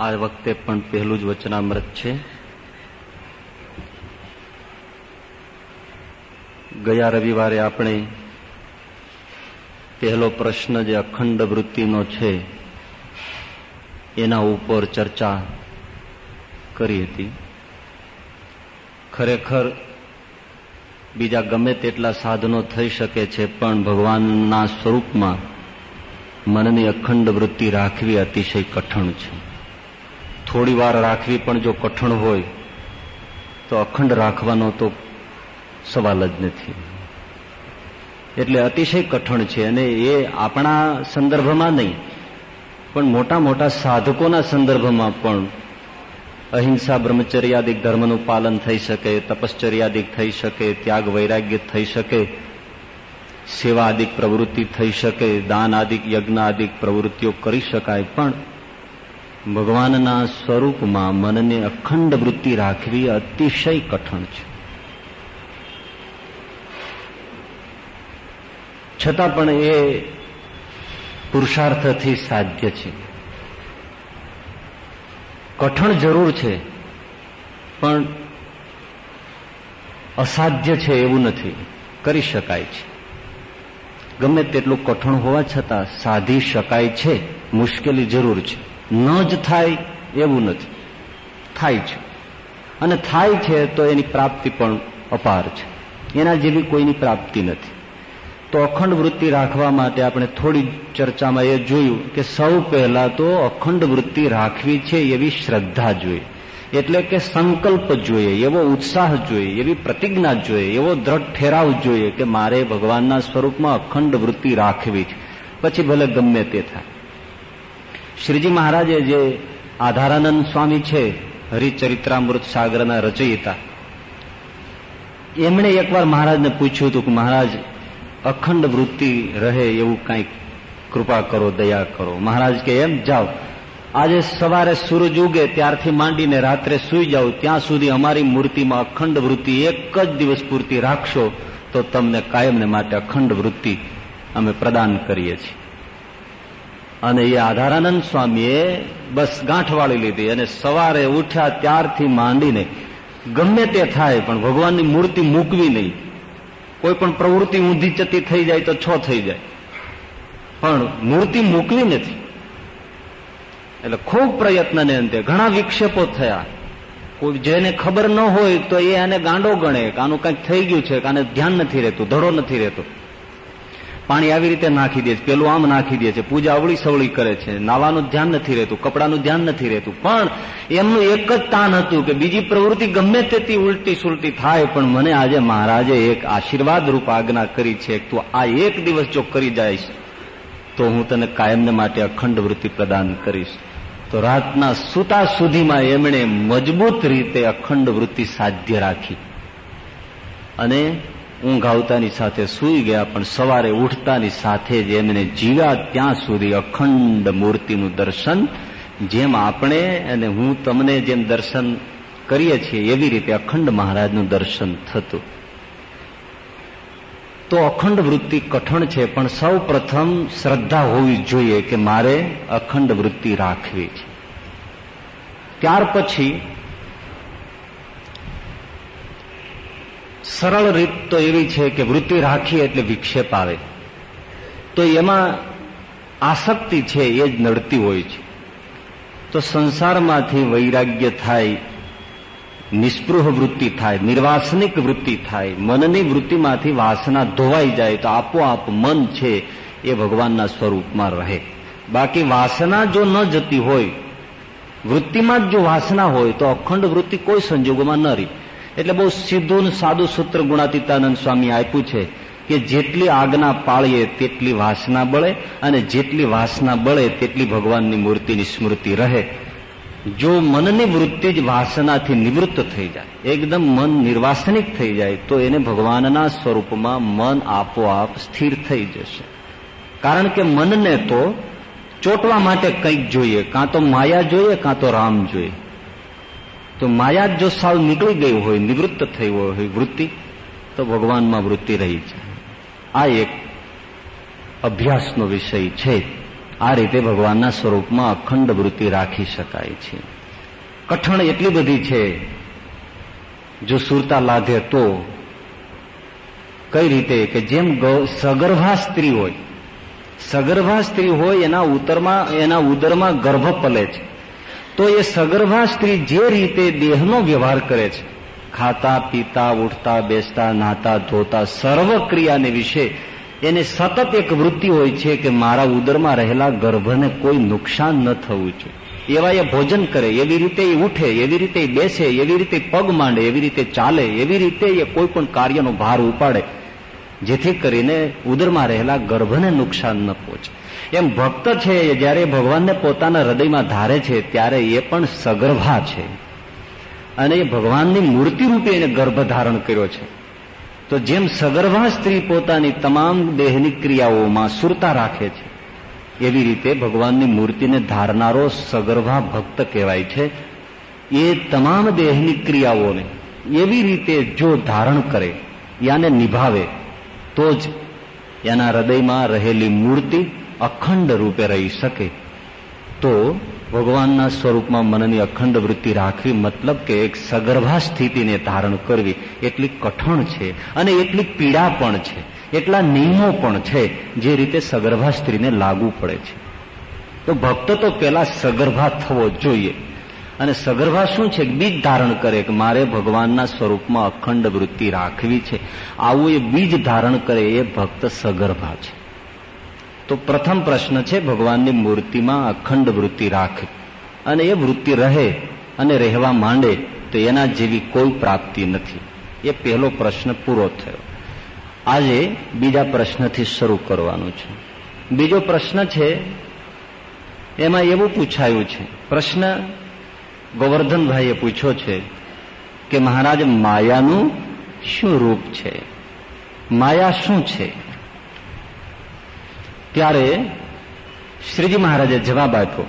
આ વખતે પણ પહેલું જ વચનામૃત છે. ગયા રવિવારે આપણે પહેલો પ્રશ્ન જે અખંડ વૃત્તિનો છે, એના ઉપર ચર્ચા કરી હતી. ખરેખર બીજા ગમે તેટલા સાધનો થઈ શકે છે, પણ ભગવાનના સ્વરૂપમાં મનની અખંડ વૃત્તિ રાખવી અતિશય કઠણ છે. થોડી વાર રાખવી પણ જો કઠણ હોય, તો અખંડ રાખવાનો તો સવાલ જ નથી. એટલે અતિશય કઠણ છે અને એ આપણા સંદર્ભમાં નહીં, પણ મોટા મોટા સાધકોના સંદર્ભમાં પણ અહિંસા બ્રહ્મચર્યાદિક ધર્મનું પાલન થઈ શકે, તપશ્ચર્યાદિક થઈ શકે, ત્યાગ વૈરાગ્ય થઈ શકે, સેવા આદિક પ્રવૃત્તિ થઈ શકે, દાન આદિક, યજ્ઞ આદિક પ્રવૃત્તિઓ કરી શકાય, પણ ભગવાનના સ્વરૂપમાં મનને અખંડ વૃત્તિ રાખવી અતિશય કઠણ છે. છતાં પણ એ પુરુષાર્થથી સાધ્ય છે. કઠણ જરૂર છે, પણ અસાધ્ય છે એવું નથી. કરી શકાય છે. ગમે તેટલું કઠણ હોવા છતાં સાધી શકાય છે, મુશ્કેલી જરૂર છે. ન જ થાય એવું નથી. થાય છે. અને થાય છે તો એની પ્રાપ્તિ પણ અપાર છે. એના જેવી કોઈની પ્રાપ્તિ નથી. તો અખંડ વૃત્તિ રાખવા માટે આપણે થોડી ચર્ચામાં એ જોયું કે સૌ પહેલા તો અખંડ વૃત્તિ રાખવી છે એવી શ્રદ્ધા જોઈએ. એટલે કે સંકલ્પ જોઈએ, એવો ઉત્સાહ જોઈએ, એવી પ્રતિજ્ઞા જોઈએ, એવો દ્રઢ ઠેરાવ જોઈએ કે મારે ભગવાનના સ્વરૂપમાં અખંડ વૃત્તિ રાખવી છે. પછી ભલે ગમે તે થાય. શ્રીજી મહારાજે જે આધારાનંદ સ્વામી છે, હરિચરિત્રામૃત સાગરના રચયિતા, એમણે એકવાર મહારાજને પૂછ્યું હતું કે મહારાજ, અખંડ વૃત્તિ રહે એવું કંઈક કૃપા કરો, દયા કરો. મહારાજ કે એમ, જાઓ. આજે સવારે સૂરજ ઉગે, ત્યારથી માંડીને રાત્રે સુઈ જાઓ. ત્યાં સુધી અમારી મૂર્તિમાં અખંડ વૃત્તિ એક જ દિવસ પૂરતી રાખશો, તો તમને કાયમને માટે અખંડ વૃત્તિ અમે પ્રદાન કરીએ છીએ. અને એ આધારાનંદ સ્વામીએ બસ ગાંઠ વાળી લીધી અને સવારે ઉઠ્યા ત્યારથી માંડીને ગમે તે થાય, પણ ભગવાનની મૂર્તિ મૂકવી નહીં. કોઈ પણ પ્રવૃત્તિ ઊંધી ચતી થઈ જાય તો છ થઈ જાય. પણ મૂર્તિ મૂકવી નથી. એટલે ખૂબ પ્રયત્નને અંતે ઘણા વિક્ષેપો થયા. કોઈ જેને ખબર ન હોય તો એ આને ગાંડો ગણે કે આનું કંઈક થઈ ગયું છે કે આને ધ્યાન નથી રહેતું, ધડો નથી રહેતો. પાણી આવી રીતે નાખી દે છે, પેલું આમ નાખી દે છે, પૂજા અવળી સવળી કરે છે, નાવાનું ધ્યાન નથી રહેતું, કપડાનું ધ્યાન નથી રહેતું, પણ એમનું એક જ તાન હતું કે બીજી પ્રવૃત્તિ ગમે તેથી ઉલટી સુલટી થાય, પણ મને આજે મહારાજે એક આશીર્વાદ રૂપ આજ્ઞા કરી છે તું આ એક દિવસ જો કરી જઈશ, તો હું તને કાયમને માટે અખંડ વૃત્તિ પ્રદાન કરીશ. તો રાતના સુતા સુધીમાં એમણે મજબૂત રીતે અખંડ વૃત્તિ સાધ્ય રાખી. અને ઊંઘ આવતાની સાથે સૂઈ ગયા, પણ સવારે ઉઠતાની સાથે જ એમને જીવ્યા. ત્યાં સુધી અખંડ મૂર્તિનું દર્શન, જેમ આપણે અને હું તમને જેમ દર્શન કરીએ છીએ, એવી રીતે અખંડ મહારાજનું દર્શન થતું. તો અખંડ વૃત્તિ કઠણ છે, પણ સૌ પ્રથમ શ્રદ્ધા હોવી જોઈએ કે મારે અખંડ વૃત્તિ રાખવી છે. ત્યાર પછી સરળ રીત તો એવી છે કે વૃત્તિ રાખી એટલે વિક્ષેપ આવે. તો એમાં આસક્તિ છે એ જ નડતી હોય છે. તો સંસારમાંથી વૈરાગ્ય થાય, નિસ્પૃહ વૃત્તિ થાય, નિર્વાસનિક વૃત્તિ થાય, મનની વૃત્તિમાંથી વાસના ધોવાઈ જાય તો આપોઆપ મન છે એ ભગવાનના સ્વરૂપમાં રહે. બાકી વાસના જો ન જતી હોય, વૃત્તિમાં જ જો વાસના હોય તો અખંડ વૃત્તિ કોઈ સંજોગોમાં ન રહી. એટલે બહુ સીધું સાદું સૂત્ર ગુણાતીતાનંદ સ્વામી આપ્યું છે કે જેટલી આજ્ઞા પાળીએ તેટલી વાસના બળે અને જેટલી વાસના બળે તેટલી ભગવાનની મૂર્તિની સ્મૃતિ રહે. જો મનની વૃત્તિ જ વાસનાથી નિવૃત્ત થઈ જાય, એકદમ મન નિર્વાસનિક થઈ જાય, તો એને ભગવાનના સ્વરૂપમાં મન આપોઆપ સ્થિર થઈ જશે. કારણ કે મનને તો ચોટવા માટે કંઈક જોઈએ, કાં તો માયા જોઈએ, કાં તો રામ જોઈએ. તો માયા જો સાવ નીકળી ગઈ હોય, નિવૃત્ત થઈ હોય વૃત્તિ, તો ભગવાનમાં વૃત્તિ રહી છે. આ એક અભ્યાસનો વિષય છે. આ રીતે ભગવાનના સ્વરૂપમાં અખંડ વૃત્તિ રાખી શકાય છે. કઠણ એટલી બધી છે, જો સુરતા લાધે તો કઈ રીતે? કે જેમ સગર્ભા સ્ત્રી હોય, સગર્ભા સ્ત્રી હોય, એના ઉત્તરમાં એના ઉદરમાં ગર્ભ પલે છે. તો એ સગર્ભા સ્ત્રી જે રીતે દેહનો વ્યવહાર કરે છે, ખાતા, પીતા, ઉઠતા, બેસતા નાતા ધોતા સર્વ ક્રિયાને વિશે એને સતત એક વૃત્તિ હોય છે કે મારા ઉદરમાં રહેલા ગર્ભને કોઈ નુકસાન ન થવું જોઈએ. એવા એ ભોજન કરે, એવી રીતે એ ઉઠે, એવી રીતે બેસે, એવી રીતે પગ માંડે, એવી રીતે ચાલે, એવી રીતે એ કોઈ પણ કાર્યનો ભાર ઉપાડે, જેથી કરીને ઉદરમાં રહેલા ગર્ભને નુકસાન ન પહોંચે. એમ ભક્ત છે જ્યારે ભગવાનને પોતાના હૃદયમાં ધારે છે ત્યારે એ પણ સગર્ભા છે. અને એ ભગવાનની મૂર્તિ રૂપે એને ગર્ભ ધારણ કર્યો છે. તો જેમ સગર્ભા સ્ત્રી પોતાની તમામ દેહની ક્રિયાઓમાં સુરતા રાખે છે, એવી રીતે ભગવાનની મૂર્તિને ધારનારો સગર્ભા ભક્ત કહેવાય છે. એ તમામ દેહની ક્રિયાઓને એવી રીતે જો ધારણ કરે, યાને નિભાવે, તો જ એના હૃદયમાં રહેલી મૂર્તિ અખંડ રૂપે રહી શકે, તો ભગવાનના સ્વરૂપમાં મનની અખંડ વૃત્તિ રાખવી મતલબ કે એક સગર્ભા સ્થિતિને ધારણ કરવી. એટલી કઠણ છે અને એટલી પીડા પણ છે, એટલા નિયમો પણ છે જે રીતે સગર્ભા સ્ત્રીને લાગુ પડે છે. તો ભક્ત તો પેલા સગર્ભા થવો જોઈએ. અને સગર્ભા શું છે? બીજ ધારણ કરે કે મારે ભગવાનના સ્વરૂપમાં અખંડ વૃત્તિ રાખવી છે. આવું એ બીજ ધારણ કરે એ ભક્ત સગર્ભા છે. તો પ્રથમ પ્રશ્ન છે, ભગવાનની મૂર્તિમાં અખંડ વૃત્તિ રાખે અને એ વૃત્તિ રહે અને રહેવા માંડે તો એના જેવી કોઈ પ્રાપ્તિ નથી. એ પહેલો પ્રશ્ન પૂરો થયો. આજે બીજા પ્રશ્નથી શરૂ કરવાનું છે. બીજો પ્રશ્ન છે, એમાં એવું પૂછાયું છે, પ્રશ્ન ગોવર્ધનભાઈએ પૂછ્યો છે કે મહારાજ, માયાનું શું રૂપ છે? માયા શું છે? ત્યારે શ્રીજી મહારાજે જવાબ આપ્યો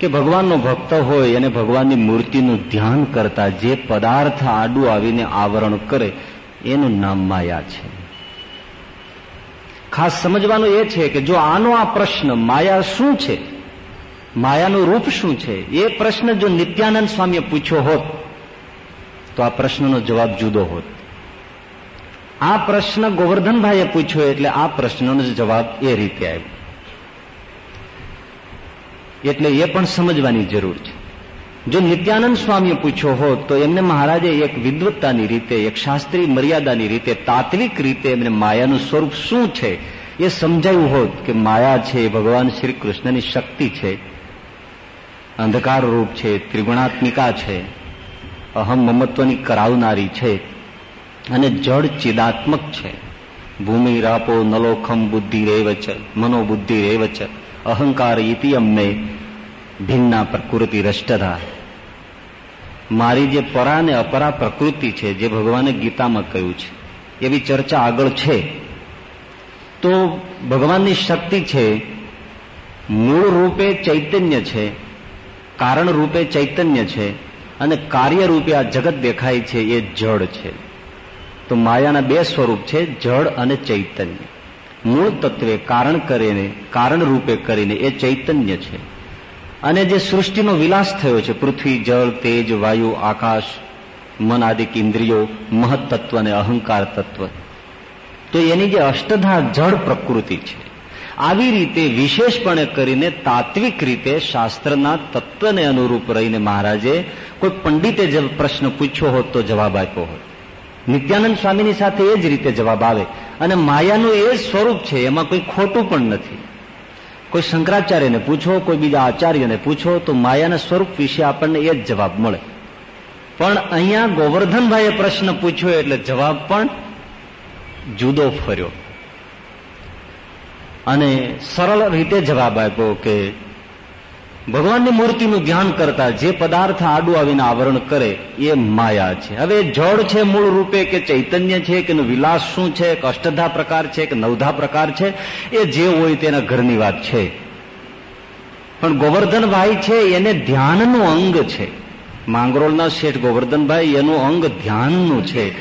કે ભગવાનનો ભક્ત હોય અને ભગવાનની મૂર્તિનું ધ્યાન કરતા જે પદાર્થ આડું આવીને આવરણ કરે, એનું નામ માયા છે. ખાસ સમજવાનું એ છે કે જો આનો આ પ્રશ્ન, માયા શું છે? માયાનું રૂપ શું છે? એ પ્રશ્ન જો નિત્યાનંદ સ્વામીએ પૂછ્યો હોત, તો આ પ્રશ્નનો જવાબ જુદો હોત. આ પ્રશ્ન ગોવર્ધનભાઈએ પૂછ્યો એટલે આ પ્રશ્નનો જવાબ એ રીતે આવ્યો. એટલે એ પણ સમજવાની જરૂર છે. જો નિત્યાનંદ સ્વામીએ પૂછ્યો હોત તો એમને મહારાજે એક વિદ્વત્તાની રીતે, એક શાસ્ત્રીય મર્યાદાની રીતે, તાત્વિક રીતે એમને માયાનું સ્વરૂપ શું છે એ સમજાયું હોત કે માયા છે, ભગવાન શ્રી કૃષ્ણની શક્તિ છે અંધકાર રૂપ છે, ત્રિગુણાત્મિકા છે, અહમ મમત્વની કરાવનારી છે અને જળ ચિદાત્મક છે. ભૂમિ રાપો નલોખમ બુદ્ધિ રેવચ મનોબુદ્ધિ રેવચ અહંકાર ઇતિ અમને ભિન્ના પ્રકૃતિ રષ્ટધા. મારી જે પરા ને અપરા પ્રકૃતિ છે, જે ભગવાને ગીતામાં કહ્યું છે, એવી ચર્ચા આગળ છે. તો ભગવાનની શક્તિ છે, મૂળ રૂપે ચૈતન્ય છે, કારણ રૂપે ચૈતન્ય છે, અને કાર્ય રૂપે આ જગત દેખાય છે, એ જળ છે. તો માયાના બે સ્વરૂપ છે, જળ અને ચૈતન્ય. મૂળ તત્વે કારણ કરીને, કારણ રૂપે કરીને એ ચૈતન્ય છે. અને જે સૃષ્ટિનો વિલાસ થયો છે, પૃથ્વી, જળ, તેજ, વાયુ, આકાશ, મન આદિક ઇન્દ્રિયો મહત્તત્વ અને અહંકાર તત્વ. તો એની જે અષ્ટધા જળ પ્રકૃતિ છે, આવી રીતે વિશેષપણે કરીને તાત્વિક રીતે શાસ્ત્રના તત્વને અનુરૂપ રહીને મહારાજે કોઈ પંડિતે જે પ્રશ્ન પૂછ્યો હોત તો જવાબ આપ્યો હોત. નિત્યાનંદ સ્વામીની સાથે એ જ રીતે જવાબ આવે. અને માયાનું એ જ સ્વરૂપ છે, એમાં કોઈ ખોટું પણ નથી. કોઈ શંકરાચાર્યને પૂછો, કોઈ બીજા આચાર્યને પૂછો, તો માયાના સ્વરૂપ વિશે આપણને એ જ જવાબ મળે. પણ અહીંયા ગોવર્ધનભાઈએ પ્રશ્ન પૂછ્યો એટલે જવાબ પણ જુદો ફર્યો. અને સરળ રીતે જવાબ આપ્યો કે ભગવાનની મૂર્તિનું ધ્યાન કરતા જે પદાર્થ આડું આવીને આવરણ કરે, એ માયા છે. હવે જળ છે મૂળ રૂપે કે ચૈતન્ય છે કે વિલાસ શું છે, કે અષ્ટધા પ્રકાર છે, કે નવધા પ્રકાર છે, એ જે હોય તેના ઘરની વાત છે. પણ ગોવર્ધનભાઈ છે, એને ધ્યાનનું અંગ છે. માંગરોળના શેઠ ગોવર્ધનભાઈ, એનું અંગ ધ્યાનનું છે.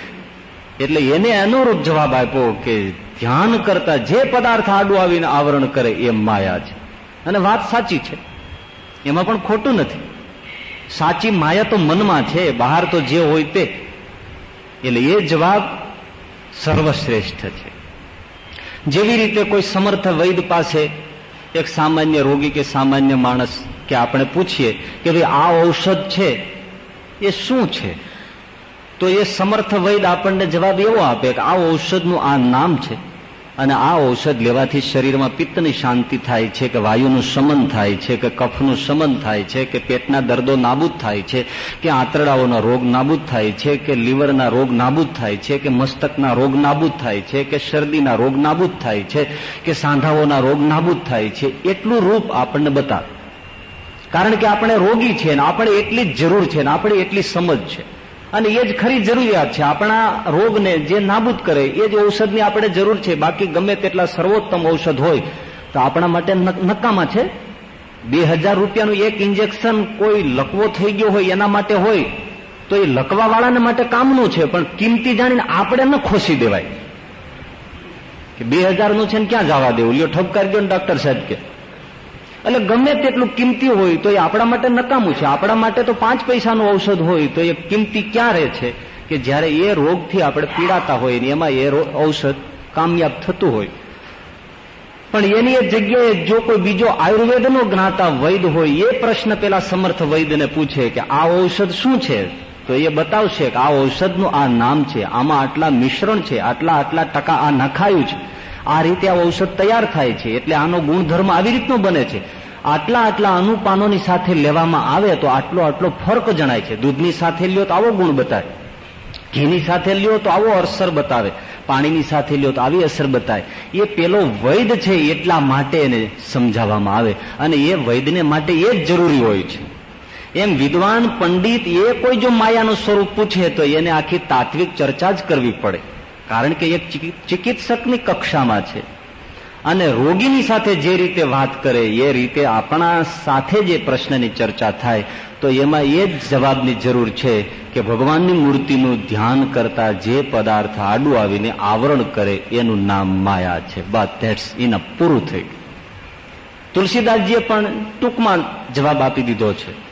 એટલે એને અનુરૂપ જવાબ આપ્યો કે ધ્યાન કરતા જે પદાર્થ આડું આવીને આવરણ કરે, એ માયા છે. અને વાત સાચી છે. એમાં પણ ખોટું નથી. સાચી માયા તો મનમાં છે, બહાર તો જે હોય તે. એટલે એ જવાબ સર્વશ્રેષ્ઠ છે. જેવી રીતે કોઈ સમર્થ વૈદ પાસે એક સામાન્ય રોગી કે સામાન્ય માણસ કે આપણે પૂછીએ કે ભાઈ, આ ઔષધ છે, એ શું છે? તો એ સમર્થ વૈદ આપણને જવાબ એવો આપે કે આ ઔષધનું આ નામ છે. અને આ ઔષધ લેવાથી શરીરમાં પિત્તની શાંતિ થાય છે, કે વાયુનું શમન થાય છે, કે કફનું શમન થાય છે, કે પેટના દર્દો નાબૂદ થાય છે, કે આંતરડાઓના રોગ નાબૂદ થાય છે, કે લીવરના રોગ નાબૂદ થાય છે, કે મસ્તકના રોગ નાબૂદ થાય છે, કે શરદીના રોગ નાબૂદ થાય છે, કે સાંધાઓના રોગ નાબૂદ થાય છે, એટલું રૂપ આપણને બતાવે. કારણ કે આપણે રોગી છે ને આપણે એટલી જ જરૂર છે ને આપણે એટલી સમજ છે. અને એ જ ખરી જરૂરિયાત છે. આપણા રોગને જે નાબૂદ કરે, એ જ ઔષધની આપણે જરૂર છે. બાકી ગમે તેટલા સર્વોત્તમ ઔષધ હોય, તો આપણા માટે નકામા છે. બે હજાર રૂપિયાનું એક ઇન્જેક્શન કોઈ લકવો થઈ ગયો હોય એના માટે હોય, તો એ લકવા વાળાને માટે કામનું છે, પણ કિંમતી જાણીને આપણે ન ખોસી દેવાય. કે બે હજારનું છે ને ક્યાં જવા દેવું? લ્યો, ઠપકારી દો ને ડોક્ટર સાહેબ કે. એટલે ગમે તેટલું કિંમતી હોય તો એ આપણા માટે નકામું છે. આપણા માટે તો પાંચ પૈસાનું ઔષધ હોય તો એ કિંમતી ક્યાં છે? કે જ્યારે એ રોગથી આપણે પીડાતા હોય ને એમાં એ ઔષધ કામયાબ થતું હોય. પણ એની એ જગ્યાએ જો કોઈ બીજો આયુર્વેદનો જ્ઞાતા વૈદ હોય, એ પ્રશ્ન પેલા સમર્થ વૈદને પૂછે કે આ ઔષધ શું છે? તો એ બતાવશે કે આ ઔષધનું આ નામ છે, આમાં આટલા મિશ્રણ છે, આટલા આટલા ટકા આ નખાયું છે. આ રીતે આ ઔષધ તૈયાર થાય છે, એટલે આનો ગુણધર્મ આવી રીતનો બને છે. આટલા આટલા અનુપાનોની સાથે લેવામાં આવે તો આટલો આટલો ફરક જણાય છે. દૂધની સાથે લ્યો તો આવો ગુણ બતાવે ઘીની સાથે લ્યો તો આવો અસર બતાવે. પાણીની સાથે લ્યો તો આવી અસર બતાવે એ પેલો વૈદ છે એટલા માટે એને સમજાવવામાં આવે. અને એ વૈદને માટે એ જ જરૂરી હોય છે. એમ વિદ્વાન પંડિત એ કોઈ જો માયાનું સ્વરૂપ પૂછે તો એને આખી તાત્વિક ચર્ચા જ કરવી પડે. કારણ કે એક ચિકિત્સકની કક્ષામાં છે. અને રોગીની સાથે જે રીતે વાત કરે, એ રીતે આપણા સાથે જે પ્રશ્નની ચર્ચા થાય, તો એમાં એ જ જવાબની જરૂર છે કે ભગવાનની મૂર્તિનું ધ્યાન કરતા જે પદાર્થ આડું આવીને આવરણ કરે, એનું નામ માયા છે. બસ ધેટ્સ ઇન પૂરું થયું તુલસીદાસજીએ પણ ટૂંકમાં જવાબ આપી દીધો છે.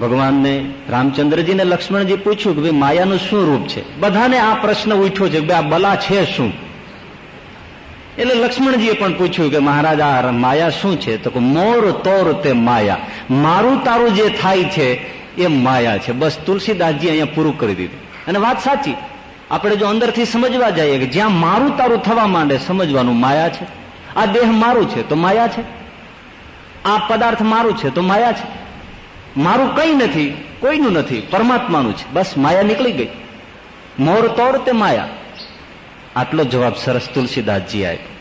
ભગવાનને રામચંદ્રજીને લક્ષ્મણજી પૂછ્યું કે ભાઈ માયાનું શું રૂપ છે? બધાને આ પ્રશ્ન ઉઠ્યો છે કે આ બલા છે શું? એટલે લક્ષ્મણજીએ પણ પૂછ્યું કે મહારાજ, આ માયા શું છે? તો મોર તોર તે માયા. મારું તારું જે થાય છે, એ માયા છે. બસ તુલસીદાસજી અહીંયા પૂરું કરી દીધું. અને વાત સાચી. આપણે જો અંદરથી સમજવા જઈએ કે જ્યાં મારું તારું થવા માંડે સમજવાનું માયા છે. આ દેહ મારું છે, તો માયા છે. આ પદાર્થ મારું છે, તો માયા છે. મારું કંઈ નથી, કોઈનું નથી, પરમાત્માનું છે. બસ માયા નીકળી ગઈ. મોર તોડ તે માયા. આટલો જવાબ સરસ તુલસીદાસજી આપ્યો.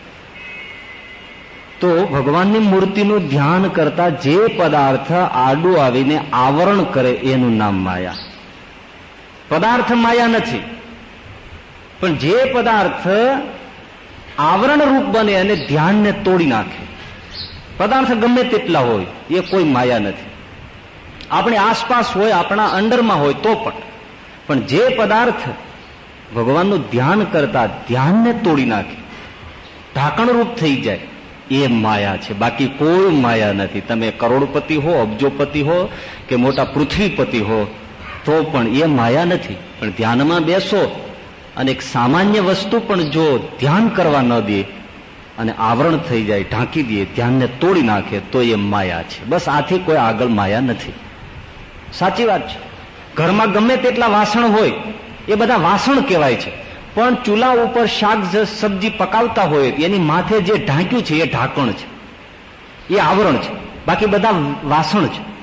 તો ભગવાનની મૂર્તિનું ધ્યાન કરતા જે પદાર્થ આડું આવીને આવરણ કરે, એનું નામ માયા. પદાર્થ માયા નથી. પણ જે પદાર્થ આવરણ રૂપ બને અને ધ્યાનને તોડી નાખે. પદાર્થ ગમે તેટલા હોય, એ કોઈ માયા નથી. આપણી આસપાસ હોય, આપણા અંડરમાં હોય તો પણ. પણ જે પદાર્થ ભગવાનનું ધ્યાન કરતા ધ્યાનને તોડી નાખે, ઢાંકણરૂપ થઈ જાય, એ માયા છે. બાકી કોઈ માયા નથી. તમે કરોડપતિ હો, અબજોપતિ હો કે મોટા પૃથ્વીપતિ હો, તો પણ એ માયા નથી. પણ ધ્યાનમાં બેસો અને એક સામાન્ય વસ્તુ પણ જો ધ્યાન કરવા ન દે અને આવરણ થઈ જાય, ઢાંકી દે, ધ્યાનને તોડી નાખે, તો એ માયા છે. બસ આથી કોઈ આગળ માયા નથી. સાચી વાત છે. ઘરમાં ગમે તેટલા વાસણ હોય, એ બધા વાસણ કહેવાય છે. પણ ચૂલા ઉપર શાક સબ્જી પકાવતા હોય, એની માથે જે ઢાંક્યું છે, એ ઢાંકણ છે. એ આવરણ છે. બાકી બધા વાસણ છે.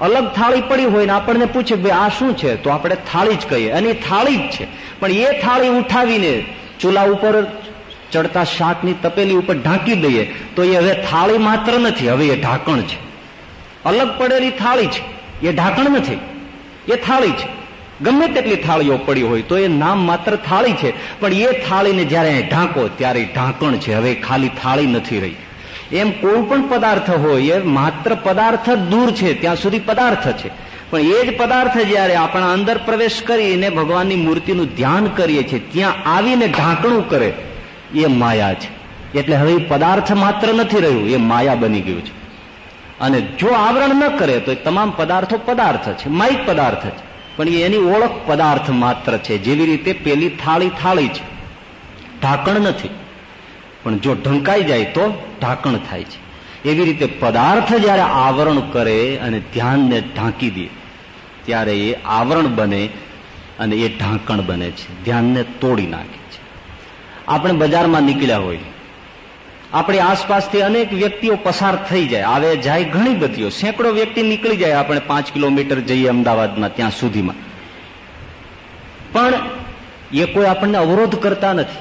અલગ થાળી પડી હોય ને આપણને પૂછે ભાઈ, આ શું છે? તો આપણે થાળી જ કહીએ. અને થાળી જ છે. પણ એ થાળી ઉઠાવીને ચૂલા ઉપર ચડતા શાકની તપેલી ઉપર ઢાંકી દઈએ, તો એ હવે થાળી માત્ર નથી, હવે એ ઢાંકણ છે. અલગ પડેલી થાળી છે. એ ઢાંકણ નથી, એ થાળી છે. ગમે તેટલી થાળીઓ પડી હોય તો એ નામ માત્ર થાળી છે. પણ એ થાળીને જ્યારે ઢાંકો, ત્યારે ઢાંકણ છે. હવે ખાલી થાળી નથી રહી. એમ કોઈ પણ પદાર્થ હોય, એ માત્ર પદાર્થ દૂર છે, ત્યાં સુધી પદાર્થ છે. પણ એ જ પદાર્થ જ્યારે આપણા અંદર પ્રવેશ કરીને ભગવાનની મૂર્તિનું ધ્યાન કરીએ છીએ, ત્યાં આવીને ઢાંકણું કરે, એ માયા છે. એટલે હવે પદાર્થ માત્ર નથી રહ્યું, એ માયા બની ગયું છે. અને જો આવરણ ન કરે તો તમામ પદાર્થો પદાર્થ છે, માઇક પદાર્થ છે. પણ એની ઓળખ પદાર્થ માત્ર છે, જેવી રીતે પેલી થાળી થાળી છે. ઢાંકણ નથી. પણ જો ઢંકાઈ જાય તો ઢાંકણ થાય છે. એવી રીતે પદાર્થ જ્યારે આવરણ કરે અને ધ્યાનને ઢાંકી દે, ત્યારે એ આવરણ બને અને એ ઢાંકણ બને છે. ધ્યાનને તોડી નાખે છે. આપણે બજારમાં નીકળ્યા હોય આપણી આસપાસથી અનેક વ્યક્તિઓ પસાર થઈ જાય. આવે જાય ઘણી બધીઓ સેંકડો વ્યક્તિ નીકળી જાય આપણે પાંચ કિલોમીટર જઈએ અમદાવાદમાં, ત્યાં સુધીમાં. પણ એ કોઈ આપણને અવરોધ કરતા નથી.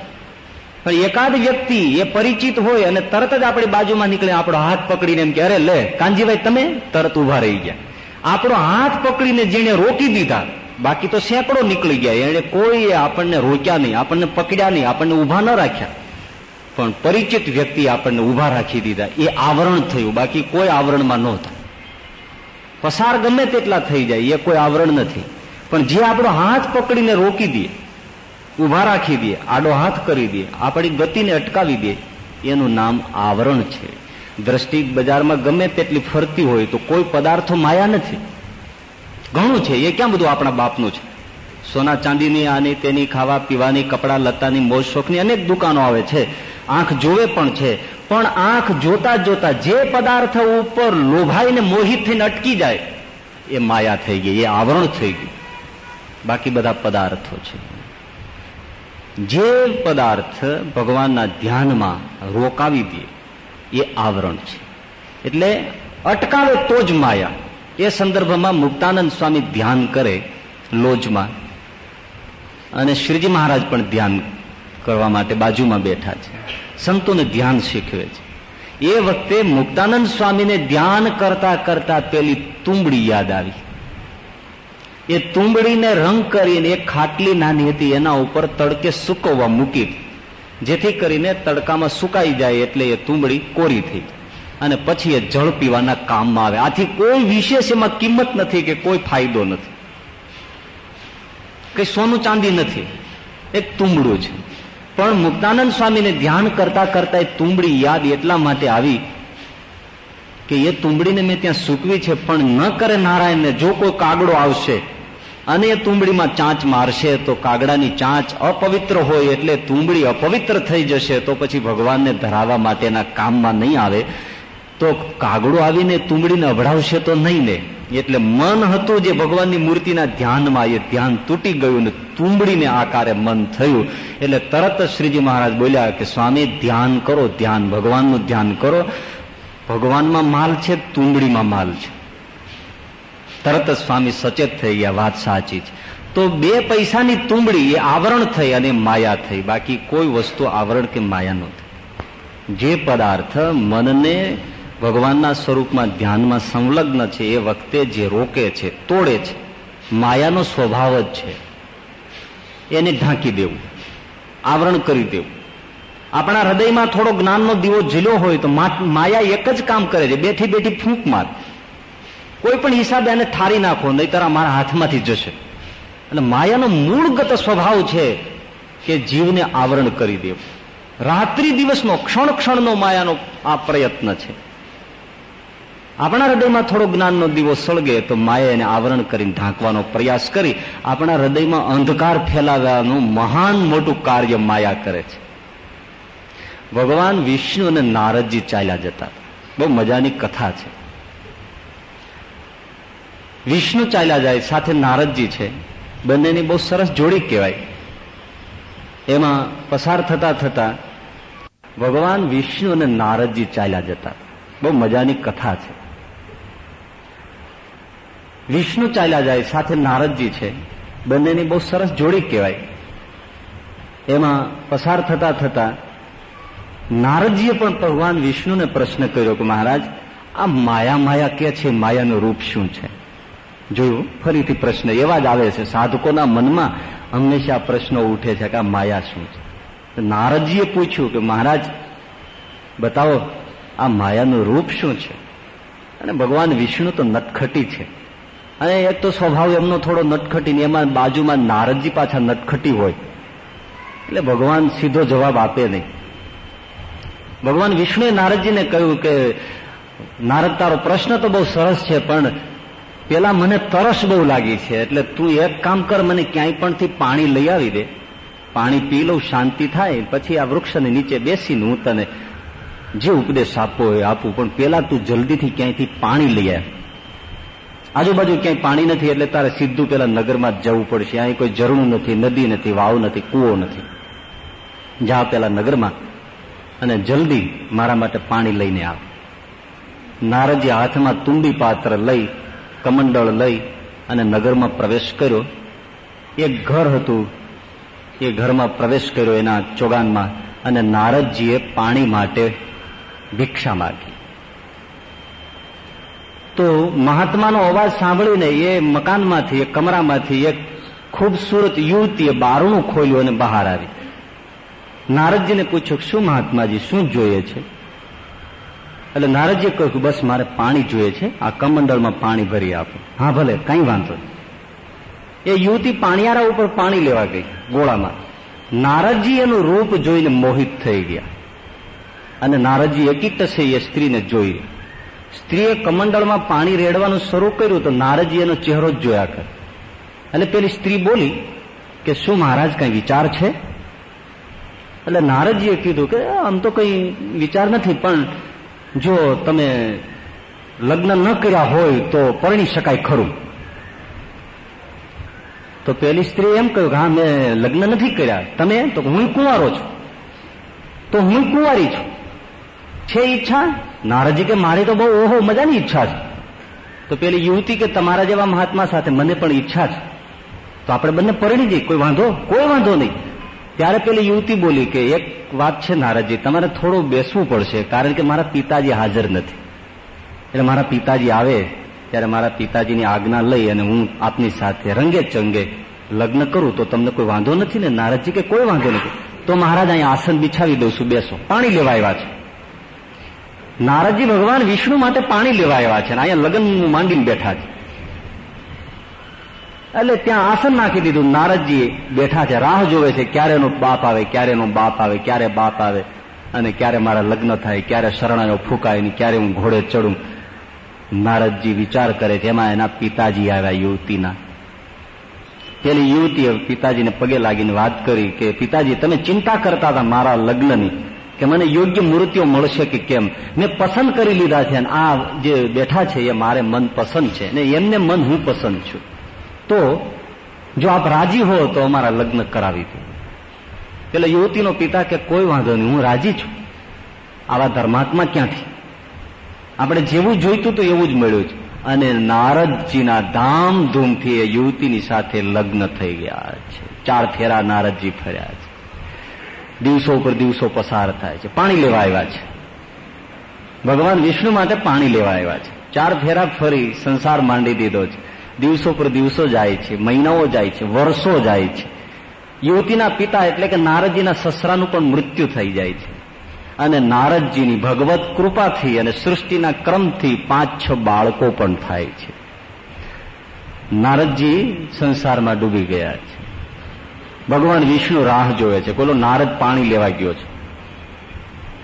પણ એકાદ વ્યક્તિ એ પરિચિત હોય અને તરત જ આપણી બાજુમાં નીકળે, આપણો હાથ પકડીને એમ કે, અરે, લે, કાનજીભાઈ, તમે તરત ઊભા રહી ગયા. આપણો હાથ પકડીને જેને રોકી દીધા, બાકી તો સેંકડો નીકળી ગયા. એને કોઈ આપણને રોક્યા નહીં, આપણને પકડ્યા નહીં, આપણને ઊભા ન રાખ્યા. પણ પરિચિત વ્યક્તિ આપણને ઊભા રાખી દીધા. એ આવરણ થયું. બાકી કોઈ આવરણમાં નહોતા. પસાર ગમે તેટલા થઈ જાય, એ કોઈ આવરણ નથી. પણ જે આપણો હાથ પકડીને રોકી દે ઊભા રાખી દે, આડો હાથ કરી દે, આપણી ગતિને અટકાવી દે, એનું નામ આવરણ છે. દ્રષ્ટિ બજારમાં ગમે તેટલી ફરતી હોય તો કોઈ પદાર્થો માયા નથી. ઘણું છે. એ ક્યાં બધું આપણા બાપનું છે? સોના ચાંદીની આની તેની ખાવા પીવાની, કપડા લતાની મોજ શોખની અનેક દુકાનો આવે છે. આંખ જોવે પણ છે. પણ આંખ જોતા જોતા જે પદાર્થ ઉપર લોભાઈને મોહિત થઈને અટકી જાય, એ માયા થઈ ગઈ, એ આવરણ થઈ ગયું. બાકી બધા પદાર્થો છે. જે પદાર્થ ભગવાનના ધ્યાનમાં રોકાવી દે, એ આવરણ છે. એટલે અટકાવે તો જ માયા. એ સંદર્ભમાં મુક્તાનંદ સ્વામી ધ્યાન કરે લોજમાં. અને શ્રીજી મહારાજ પણ ધ્યાન કરવા માટે બાજુમાં બેઠા છે. સંતોને ધ્યાન શીખવે છે. એ વખતે મુક્તાનંદ સ્વામીને ધ્યાન કરતા કરતા પેલી તુંબડી યાદ આવી. એ તુંબડીને રંગ કરીને એક ખાટલી નાની હતી, એના ઉપર તડકે સુકવવા મૂકી જેથી કરીને તડકામાં સુકાઈ જાય એટલે એ તુંબડી કોરી થઈ અને પછી એ જળ પીવાના કામમાં આવે. આથી કોઈ વિશેષ એમાં કિંમત નથી કે કોઈ ફાયદો નથી. કઈ સોનું ચાંદી નથી. એક તુંબડું છે. પણ મુક્તાનંદ સ્વામીને ધ્યાન કરતા કરતા એ તુંબડી યાદ એટલા માટે આવી કે એ તુંબડીને મેં ત્યાં સૂકવી છે, પણ ન કરે નારાયણને. જો કોઈ કાગડો આવશે અને એ તુંબડીમાં ચાંચ મારશે, તો કાગડાની ચાંચ અપવિત્ર હોય એટલે તુંબડી અપવિત્ર થઈ જશે, તો પછી ભગવાનને ધરાવવા માટેના કામમાં નહીં આવે. તો કાગડો આવીને તુંબડીને અભડાવશે તો નહીં ને. એટલે મન હતું જે ભગવાનની મૂર્તિના ધ્યાનમાં એ ધ્યાન તૂટી ગયું ને તુંબડીને આકારે મન થયું. એટલે તરત શ્રીજી મહારાજ બોલ્યા કે, સ્વામી, ધ્યાન કરો, ધ્યાન, ભગવાનનું ધ્યાન કરો. ભગવાનમાં માલ છે, તુંબડીમાં માલ છે. તરત જ સ્વામી સચેત થઈ ગયા, વાત સાચી છે. તો બે પૈસાની તુંબડી એ આવરણ થઈ અને માયા થઈ. બાકી કોઈ વસ્તુ આવરણ કે માયા નહોતી જે પદાર્થ મનને ભગવાનના સ્વરૂપમાં ધ્યાનમાં સંલગ્ન છે એ વખતે જે રોકે છે, તોડે છે, માયાનો સ્વભાવ જ છે. એને ઢાંકી દેવું, આવરણ કરી દેવું. આપણા હૃદયમાં થોડો જ્ઞાનનો દીવો ઝીલ્યો હોય તો માયા એક જ કામ કરે છે, બેઠી બેઠી ફૂંક માર. કોઈ પણ હિસાબે એને ઠારી નાખો, નહીતર મારા હાથમાંથી જશે. અને માયાનો મૂળગત સ્વભાવ છે કે જીવને આવરણ કરી દેવું. રાત્રિ દિવસનો, ક્ષણ ક્ષણનો માયાનો આ પ્રયત્ન છે. આપણા હૃદયમાં થોડો જ્ઞાનનો દીવો સળગે તો માયા એને આવરણ કરીને ઢાંકવાનો પ્રયાસ કરી આપણા હૃદયમાં અંધકાર ફેલાવવાનું મહાન મોટું કાર્ય માયા કરે છે. ભગવાન વિષ્ણુ અને નારદજી ચાલ્યા જતા બહુ મજાની કથા છે. વિષ્ણુ ચાલ્યા જાય, સાથે નારદજી છે. બંનેની બહુ સરસ જોડી કહેવાય. એમાં પસાર થતા થતા ભગવાન વિષ્ણુ અને નારદજી ચાલ્યા જતા બહુ મજાની કથા છે. વિષ્ણુ ચાલ્યા જાય, સાથે નારદજી છે. બંનેની બહુ સરસ જોડી કહેવાય. એમાં પસાર થતા થતા નારદજીએ પણ ભગવાન વિષ્ણુને પ્રશ્ન કર્યો કે મહારાજ, આ માયા માયા કે છે? માયાનું રૂપ શું છે? જોયું? ફરીથી પ્રશ્ન એવા જ આવે છે, સાધકોના મનમાં હંમેશા પ્રશ્નો ઉઠે છે કે આ માયા શું છે? નારદજીએ પૂછ્યું કે મહારાજ, બતાવો, આ માયાનું રૂપ શું છે? અને ભગવાન વિષ્ણુ તો નટખટી છે. અને એક તો સ્વભાવ એમનો થોડો નટખટી ને એમાં બાજુમાં નારદજી પાછા નટખટી હોય. એટલે ભગવાન સીધો જવાબ આપે નહીં. ભગવાન વિષ્ણુએ નારદજીને કહ્યું કે, નારદ, તારો પ્રશ્ન તો બહુ સરસ છે, પણ પેલા મને તરસ બહુ લાગી છે, એટલે તું એક કામ કર, મને ક્યાંય પણથી પાણી લઈ આવી દે. પાણી પી લઉં, શાંતિ થાય, પછી આ વૃક્ષની નીચે બેસીને હું તને જે ઉપદેશ આપવો હોય આપું, પણ પેલા તું જલ્દીથી ક્યાંયથી પાણી લઈ આવ આજુબાજુ ક્યાંય પાણી નથી એટલે તારે સીધું પેલા નગરમાં જવું પડશે. અહીં કોઈ ઝરણું નથી, નદી નથી, વાવ નથી, કૂવો નથી. જા પેલા નગરમાં અને જલ્દી મારા માટે પાણી લઈને આવ. નારદજી હાથમાં તુંબી પાત્ર લઈ, કમંડળ લઈ અને નગરમાં પ્રવેશ કર્યો. એક ઘર હતું. એ ઘરમાં પ્રવેશ કર્યો એના ચોગાનમાં અને નારદજીએ પાણી માટે ભિક્ષા માગી. તો મહાત્માનો અવાજ સાંભળીને એ મકાનમાંથી એ કમરામાંથી એક ખૂબસૂરત યુવતીએ બારણું ખોલ્યું અને બહાર આવી. નારદજીને પૂછ્યું, શું મહાત્માજી, શું જોઈએ છે? એટલે નારદજી કહ્યું કે, બસ મારે પાણી જોઈએ છે, આ કમંડળમાં પાણી ભરી આપો. હા, ભલે, કઈ વાંધો એ યુવતી પાણીયારા ઉપર પાણી લેવા ગઈ, ગોળામાં. નારદજી એનું રૂપ જોઈને મોહિત થઈ ગયા. અને નારદજી છે એ સ્ત્રીને જોઈ સ્ત્રીએ કમંડળમાં પાણી રેડવાનું શરૂ કર્યું તો નારદજી એનો ચહેરો જ જોયા કરે. અને પેલી સ્ત્રી બોલી કે શું મહારાજ, કઈ વિચાર છે? એટલે નારદજીએ કીધું કે આમ તો કઈ વિચાર નથી, પણ જો તમે લગ્ન ન કર્યા હોય તો પરણી શકાય ખરું. તો પેલી સ્ત્રી એમ કહ્યું કે હા, મેં લગ્ન નથી કર્યા. તમે? તો હું કુંવારો છું. તો હું કુંવારી છું. છે ઈચ્છા? નારદજી કે મારી તો બહુ ઓહો મજાની ઈચ્છા છે. તો પેલી યુવતી કે તમારા જેવા મહાત્મા સાથે મને પણ ઈચ્છા છે. તો આપણે બંને પરણી જઈએ. કોઈ વાંધો? કોઈ વાંધો નહીં. ત્યારે પેલી યુવતી બોલી કે એક વાત છે નારદજી, તમારે થોડું બેસવું પડશે, કારણ કે મારા પિતાજી હાજર નથી. એટલે મારા પિતાજી આવે, ત્યારે મારા પિતાજીની આજ્ઞા લઈ અને હું આપની સાથે રંગે ચંગે લગ્ન કરું, તો તમને કોઈ વાંધો નથી ને? નારદજી કે કોઈ વાંધો નથી. તો મહારાજ અહીંયા આસન બિછાવી દઉં છું, બેસો. પાણી લેવા આવ્યા છે. નારદજી ભગવાન વિષ્ણુ માટે પાણી લેવા આવ્યા છે અહીંયા લગ્ન માંડીને બેઠા છે. એટલે ત્યાં આસન નાખી દીધું. નારદજી બેઠા છે. રાહ જોવે છે ક્યારે એનો બાપ આવે, ક્યારે એનો બાપ આવે, ક્યારે બાપ આવે અને ક્યારે મારા લગ્ન થાય, ક્યારે શરણાયો ફૂંકાય ને ક્યારે હું ઘોડે ચડું. નારદજી વિચાર કરે છે, એમાં એના પિતાજી આવ્યા યુવતીના. પેલી યુવતીએ પિતાજીને પગે લાગીને વાત કરી કે, પિતાજી, તમે ચિંતા કરતા હતા મારા લગ્નની. કે મને યોગ્ય મૂર્તિઓ મળશે કે કેમ? મેં પસંદ કરી લીધા છે આ જે બેઠા છે એ મારે મન પસંદ છે ને એમને મન હું પસંદ છું. તો જો આપ રાજી હો તો અમારા લગ્ન કરાવી દો. એટલે યુવતીનો પિતા કે કોઈ વાંધો નહીં, હું રાજી છું. આવા ધર્માત્મા ક્યાંથી? આપણે જેવું જોઈતું તો એવું જ મળ્યું છે. અને નારદજીના ધામધૂમથી એ યુવતીની સાથે લગ્ન થઈ ગયા છે. ચાર ફેરા નારદજી ફર્યા છે. દિવસો ઉપર દિવસો પસાર થાય છે. પાણી લેવા આવ્યા છે. ભગવાન વિષ્ણુ માટે પાણી લેવા આવ્યા છે. ચાર ફેરા ફરી સંસાર માંડી દીધો છે. દિવસો પર દિવસો જાય છે. મહિનાઓ જાય છે. વર્ષો જાય છે. યુવતીના પિતા એટલે કે નારદજીના સસરાનું પણ મૃત્યુ થઈ જાય છે. અને નારદજીની ભગવત કૃપાથી અને સૃષ્ટિના ક્રમથી પાંચ છ બાળકો પણ થાય છે. નારદજી સંસારમાં ડૂબી ગયા છે. ભગવાન વિષ્ણુ રાહ જોવે છે. બોલો, નારદ પાણી લેવા ગયો છે.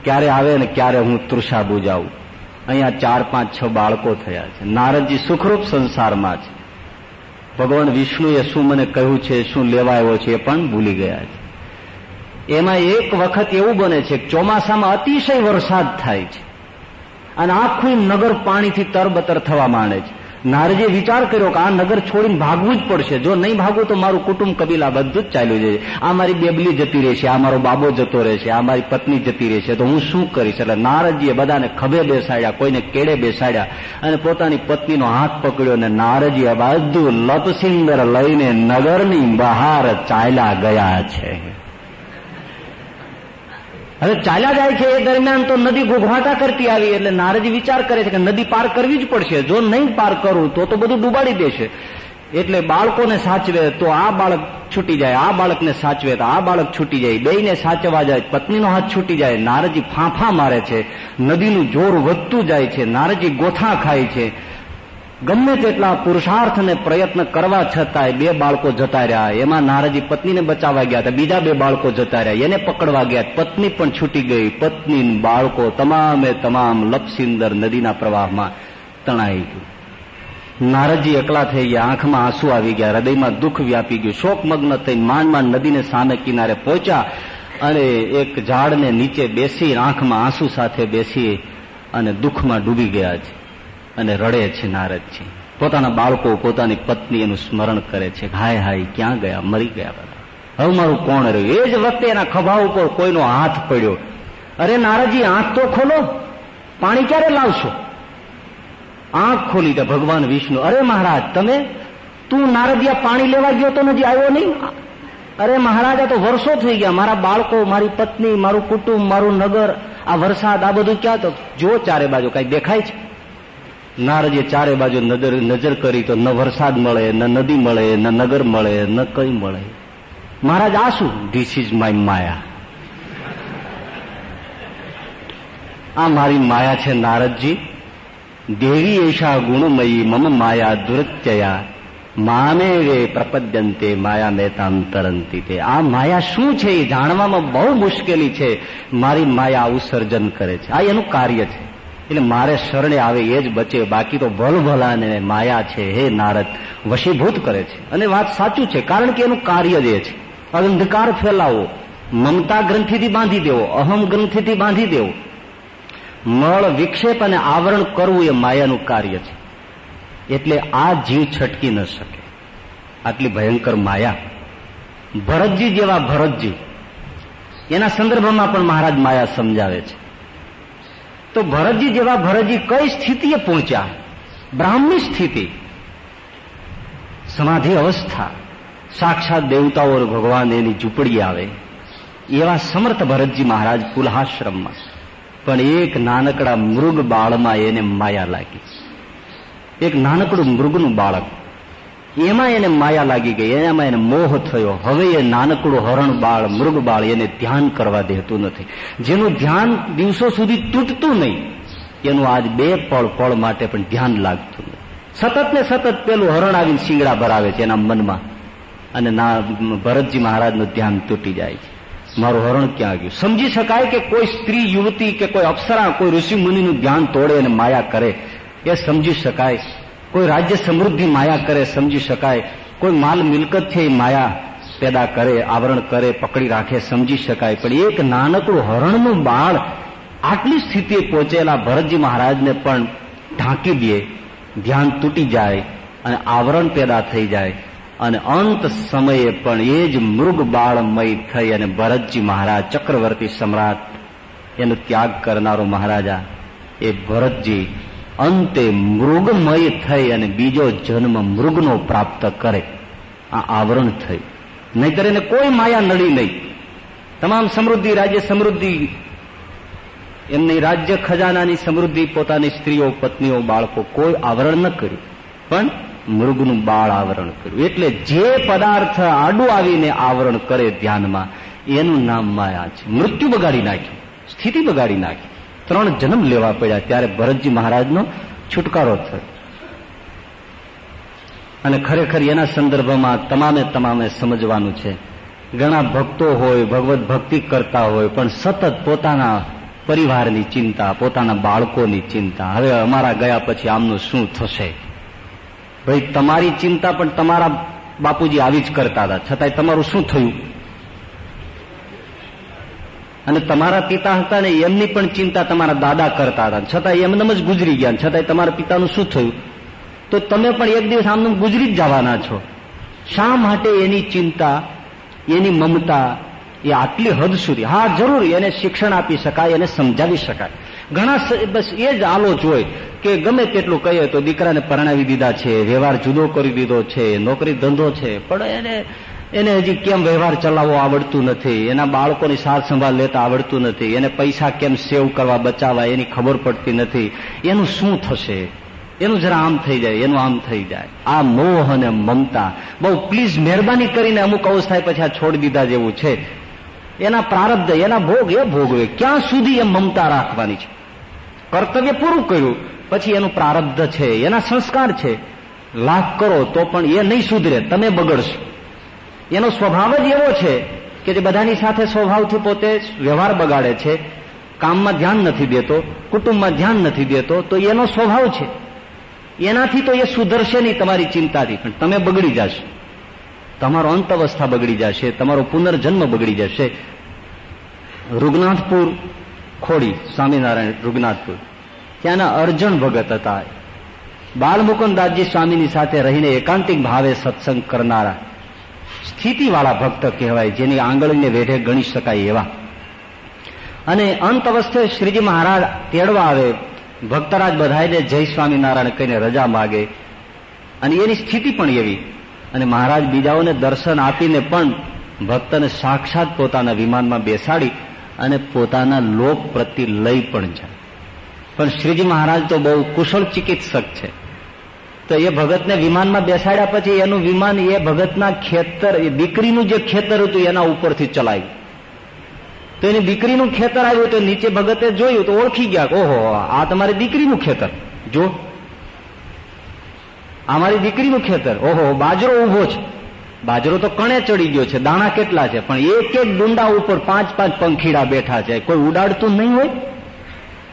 ક્યારે આવે ને ક્યારે હું તૃષા બુજાવું અહીંયા ચાર, પાંચ, છ બાળકો થયા છે. નારદજી સુખરૂપ સંસારમાં છે. ભગવાન વિષ્ણુએ શું મને કહ્યું છે, શું લેવા આવ્યો છે એ પણ ભૂલી ગયા છે. એમાં એક વખત એવું બને છે ચોમાસામાં અતિશય વરસાદ થાય છે. અને આખું નગર પાણીથી તરબતર થવા માંડે છે. નારજીએ વિચાર કર્યો કે આ નગર છોડીને ભાગવું જ પડશે. જો નહીં ભાગવું તો મારું કુટુંબ કબીલા બધું જ ચાલ્યું જશે આ મારી બેબલી જતી રહેશે, આ મારો બાબો જતો રહેશે, આ મારી પત્ની જતી રહેશે. તો હું શું કરીશ? એટલે નારદજીએ બધાને ખભે બેસાડ્યા, કોઈને કેડે બેસાડ્યા અને પોતાની પત્નીનો હાથ પકડ્યો અને નારજીએ બધું લપસિંદર લઈને નગરની બહાર ચાલ્યા ગયા છે. હવે ચાલ્યા જાય છે એ દરમિયાન તો નદી ઘોઘાટા કરતી આવી એટલે નારજી વિચાર કરે છે કે નદી પાર કરવી જ પડશે. જો નહીં પાર કરું તો તો બધું ડૂબાડી દેશે. એટલે બાળકોને સાચવે તો આ બાળક છૂટી જાય, આ બાળકને સાચવે તો આ બાળક છૂટી જાય. બેયને સાચવા જાય, પત્નીનો હાથ છૂટી જાય નારજી ફાંફા મારે છે, નદીનું જોર વધતું જાય છે નારજી ગોથા ખાય છે. ગમે તેટલા પુરુષાર્થ અને પ્રયત્ન કરવા છતાંય બે બાળકો જતા રહ્યા. એમાં નારજી પત્નીને બચાવવા ગયા હતા. બીજા બે બાળકો જતા રહ્યા. એને પકડવા ગયા. પત્ની પણ છૂટી ગઈ. પત્ની બાળકો તમામે તમામ લપસિંદર નદીના પ્રવાહમાં તણાઈ ગયું. નારજી એકલા થઈ ગયા. આંખમાં આંસુ આવી ગયા. હૃદયમાં દુઃખ વ્યાપી ગયું. શોકમગ્ન થઈ માંડમાં માંડ નદીને સામે કિનારે પહોંચ્યા અને એક ઝાડને નીચે બેસી આંખમાં આંસુ સાથે બેસી અને દુઃખમાં ડૂબી ગયા છે. અને રડે છે નારદજી. પોતાના બાળકો, પોતાની પત્ની એનું સ્મરણ કરે છે. હાય હાય, ક્યાં ગયા? મરી ગયા બધા. હવે મારું કોણ રહ્યું? એ જ વખતે એના ખભા ઉપર કોઈનો હાથ પડ્યો. અરે નારદજી, આંખ તો ખોલો. પાણી ક્યારે લાવશો? આંખ ખોલી દે ભગવાન વિષ્ણુ. અરે મહારાજ, તમે, તું નારદિયા પાણી લેવા ગયો તો નથી, આવ્યો નહીં? અરે મહારાજ તો વર્ષો થઈ ગયા. મારા બાળકો, મારી પત્ની, મારું કુટુંબ, મારું નગર, આ વરસાદ, આ બધું ક્યાં તો? જો ચારે બાજુ કઈ દેખાય છે. નારદે ચારે બાજુ નજર નજર કરી તો ન વરસાદ મળે, ન નદી મળે, ન નગર મળે, ન કઈ મળે. મહારાજ, આ શું? ધીસ ઇઝ માય માયા. આ મારી માયા છે નારદજી. દેવી એશા ગુણમયી મમ માયા દુરત્યયા. મામે વે પ્રપદ્યંતે, માયા મહેતામ તરંતી તે. આ માયા શું છે એ જાણવામાં બહુ મુશ્કેલી છે. મારી માયા આવું સર્જન કરે છે. આ એનું કાર્ય છે. એટલે મારે શરણે આવે, એ જ બચે. બાકી તો ભલભલાને માયા છે. હે નારદ, વશીભૂત કરે છે. અને વાત સાચું છે, કારણ કે એનું કાર્ય જ એ છે, અંધકાર ફેલાવો, મમતા ગ્રંથિથી બાંધી દેવો, અહમ ગ્રંથિથી બાંધી દેવો. મળ વિક્ષેપ અને આવરણ કરવું એ માયાનું કાર્ય છે. એટલે આ જીવ છટકી ન શકે. આટલી ભયંકર માયા. ભરતજી જેવા ભરતજી, એના સંદર્ભમાં પણ મહારાજ માયા સમજાવે છે. તો ભરતજી જેવા ભરતજી કઈ સ્થિતિએ પહોંચ્યા? બ્રાહ્મણી સ્થિતિ. સમાધિ અવસ્થા. સાક્ષાત દેવતાઓ ભગવાન એની ઝૂંપડી આવે. એવા સમર્થ ભરતજી મહારાજ કુલ્હાશ્રમમાં પણ એક નાનકડા મૃગ બાળમાં એને માયા લાગી. એક નાનકડું મૃગનું બાળક એમાં એને માયા લાગી ગઈ એનામાં એને મોહ થયો. હવે એ નાનકડું હરણ બાળ, મૃગ બાળ એને ધ્યાન કરવા દેતું નથી. જેનું ધ્યાન દિવસો સુધી તૂટતું નહીં, એનું આજ બે પળ પળ માટે પણ ધ્યાન લાગતું સતત ને સતત પેલું હરણ આવીને શિંગડા ભરાવે છે એના મનમાં. અને ના, ભરતજી મહારાજનું ધ્યાન તૂટી જાય છે. મારું હરણ ક્યાં ગયું? સમજી શકાય કે કોઈ સ્ત્રી, યુવતી કે કોઈ અપ્સરા, કોઈ ઋષિ મુનિનું ધ્યાન તોડે અને માયા કરે. એ સમજી શકાય. કોઈ રાજ્ય સમૃદ્ધિ માયા કરે, સમજી શકાય. કોઈ માલ મિલકત છે એ માયા પેદા કરે, આવરણ કરે, પકડી રાખે, સમજી શકાય. પણ એક નાનકડું હરણનું બાળ આટલી સ્થિતિએ પહોંચેલા ભરતજી મહારાજને પણ ઢાંકી દે, ધ્યાન તૂટી જાય અને આવરણ પેદા થઈ જાય. અને અંત સમયે પણ એ જ મૃગ બાળમય થઈ અને ભરતજી મહારાજ, ચક્રવર્તી સમ્રાટ, એનો ત્યાગ કરનારો મહારાજા એ ભરતજી અંતે મૃગમય થઈ અને બીજો જન્મ મૃગનો પ્રાપ્ત કરે. આ આવરણ થઈ. નહીતર એને કોઈ માયા નડી નહીં. તમામ સમૃદ્ધિ, રાજ્ય સમૃદ્ધિ, એમની રાજ્ય ખજાનાની સમૃદ્ધિ, પોતાની સ્ત્રીઓ, પત્નીઓ, બાળકો કોઈ આવરણ ન કર્યું. પણ મૃગનું બાળ આવરણ કર્યું. એટલે જે પદાર્થ આડું આવીને આવરણ કરે ધ્યાનમાં, એનું નામ માયા છે. મૃત્યુ બગાડી નાખ્યું. સ્થિતિ બગાડી નાખી. ત્રણ જન્મ લેવા પડ્યા ત્યારે ભરતજી મહારાજનો છુટકારો થયો. અને ખરેખર એના સંદર્ભમાં તમામે તમામે સમજવાનું છે. ઘણા ભક્તો હોય, ભગવત ભક્તિ કરતા હોય, પણ સતત પોતાના પરિવારની ચિંતા, પોતાના બાળકોની ચિંતા. હવે અમારા ગયા પછી આમનું શું થશે? ભાઈ, તમારી ચિંતા પણ તમારા બાપુજી આવી જ કરતા હતા. છતાંય તમારું શું થયું? અને તમારા પિતા હતા ને એમની પણ ચિંતા તમારા દાદા કરતા હતા. છતાં એમને જ ગુજરી ગયા છતાંય તમારા પિતાનું શું થયું? તો તમે પણ એક દિવસ આમનું ગુજરી જ જવાના છો. શા માટે એની ચિંતા, એની મમતા, એ આટલી હદ સુધી? હા, જરૂર, એને શિક્ષણ આપી શકાય, એને સમજાવી શકાય. ઘણા બસ એ જ આલોચ હોય કે ગમે તેટલું કહીએ તો દીકરાને પરણાવી દીધા છે, વ્યવહાર જુદો કરી દીધો છે, નોકરી ધંધો છે, પણ એને એને હજી કેમ વ્યવહાર ચલાવવો આવડતું નથી? એના બાળકોની સાર સંભાળ લેતા આવડતું નથી. એને પૈસા કેમ સેવ કરવા બચાવવા એની ખબર પડતી નથી. એનું શું થશે? એનું જરા આમ થઈ જાય, એનું આમ થઈ જાય. આ મોહ અને મમતા. બહુ પ્લીઝ મહેરબાની કરીને અમુક અવસ્થાએ પછી આ છોડી દીધા જેવું છે. એના પ્રારબ્ધ, એના ભોગ એ ભોગવે ક્યાં સુધી એ મમતા રાખવાની છે? કર્તવ્ય પૂરું કર્યું, પછી એનું પ્રારબ્ધ છે, એના સંસ્કાર છે. લાભ કરો તો પણ એ નહીં સુધરે, તમે બગડશો. એનો સ્વભાવ જ એવો છે કે જે બધાની સાથે સ્વભાવથી પોતે વ્યવહાર બગાડે છે, કામમાં ધ્યાન નથી દેતો, કુટુંબમાં ધ્યાન નથી દેતો, તો એનો સ્વભાવ છે. એનાથી તો એ સુધરશે નહીં તમારી ચિંતાથી. પણ તમે બગડી જશો. તમારો અંત અવસ્થા બગડી જશે, તમારો પુનર્જન્મ બગડી જશે. રૂગનાથપુર ખોડી, સ્વામિનારાયણ રૂગનાથપુર. ત્યાંના અર્જણ ભગત હતા. બાલમુકુદાસજી સ્વામીની સાથે રહીને એકાંતિક ભાવે સત્સંગ કરનારા. સ્થિતિવાળા ભક્ત કહેવાય, જેની આંગળીને વેઢે ગણી શકાય એવા. અને અંત અવસ્થે શ્રીજી મહારાજ તેડવા આવે, ભક્તરાજ બધાઈને જય સ્વામિનારાયણ કહીને રજા માગે. અને એની સ્થિતિ પણ એવી. અને મહારાજ બીજાઓને દર્શન આપીને પણ ભક્તને સાક્ષાત પોતાના વિમાનમાં બેસાડી અને પોતાના લોક પ્રત્યે લઈ પણ જાય. પણ શ્રીજી મહારાજ તો બહુ કુશળ ચિકિત્સક છે. તો એ ભગતને વિમાનમાં બેસાડ્યા પછી એનું વિમાન એ ભગતના ખેતર દીકરીનું જે ખેતર હતું એના ઉપરથી ચલાવ્યું તો એની દીકરીનું ખેતર આવ્યું તો નીચે ભગતે જોયું તો ઓળખી ગયા ઓહો, આ તમારી દીકરીનું ખેતર. જો. આ મારી દીકરીનું ખેતર. ઓહો, બાજરો ઊભો છે. બાજરો તો કણે ચડી ગયો છે, દાણા કેટલા છે? પણ એક એક ડુંડા ઉપર પાંચ પાંચ પંખીડા બેઠા છે. કોઈ ઉડાડતું નહીં હોય?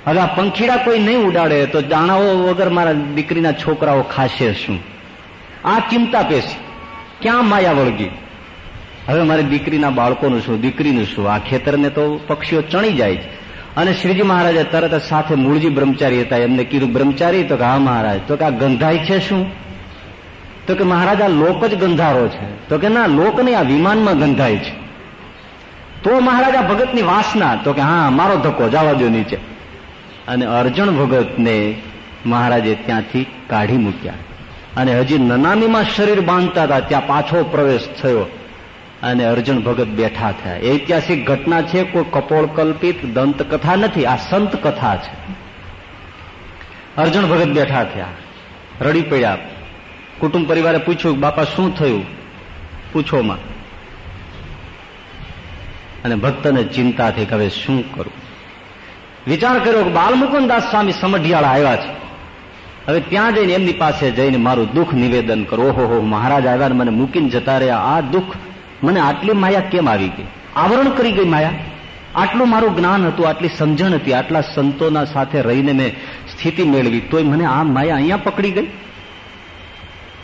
હવે આ પંખીડા કોઈ નહીં ઉડાડે તો દાણાઓ વગર મારા દીકરીના છોકરાઓ ખાશે શું? આ ચિંતા પેશી. ક્યાં માયા વળગી? હવે મારી દીકરીના બાળકોનું શું, દીકરીનું શું? આ ખેતરને તો પક્ષીઓ ચણી જાય છે. અને શ્રીજી મહારાજે તરત સાથે મૂળજી બ્રહ્મચારી હતા. એમને કીધું, બ્રહ્મચારી, તો કે હા મહારાજ, તો કે આ ગંધાય છે શું? તો કે મહારાજ, આ લોક જ ગંધારો છે. તો કે ના, લોક નહીં, આ વિમાનમાં ગંધાય છે. તો મહારાજા ભગતની વાસના, તો કે હા, મારો ધક્કો, જવા દો નીચે. અને અર્જણ ભગતને મહારાજે ત્યાંથી કાઢી મૂક્યા. અને હજી નનામીમાં શરીર બાંધતા હતા, ત્યાં પાછો પ્રવેશ થયો અને અર્જુન ભગત બેઠા થયા. ઐતિહાસિક ઘટના છે, કોઈ કપોળ કલ્પિત દંત નથી, આ સંત કથા છે. અર્જુન ભગત બેઠા થયા, રડી પડ્યા. કુટુંબ પરિવારે પૂછ્યું, બાપા, શું થયું? પૂછોમાં અને ભક્તને ચિંતા થઈ કે હવે શું કરું? વિચાર કર્યો કે બાલમુકુદાસ સ્વામી સમઢિયાળા આવ્યા છે. હવે ત્યાં જઈને એમની પાસે જઈને મારું દુઃખ નિવેદન કરો. ઓહો મહારાજ આવ્યા મને મૂકીને જતા રહ્યા. આ દુઃખ મને આટલી માયા કેમ આવી ગઈ? આવરણ કરી ગઈ માયા. આટલું મારું જ્ઞાન હતું, આટલી સમજણ હતી, આટલા સંતોના સાથે રહીને મેં સ્થિતિ મેળવી. તોય મને આ માયા અહીંયા પકડી ગઈ?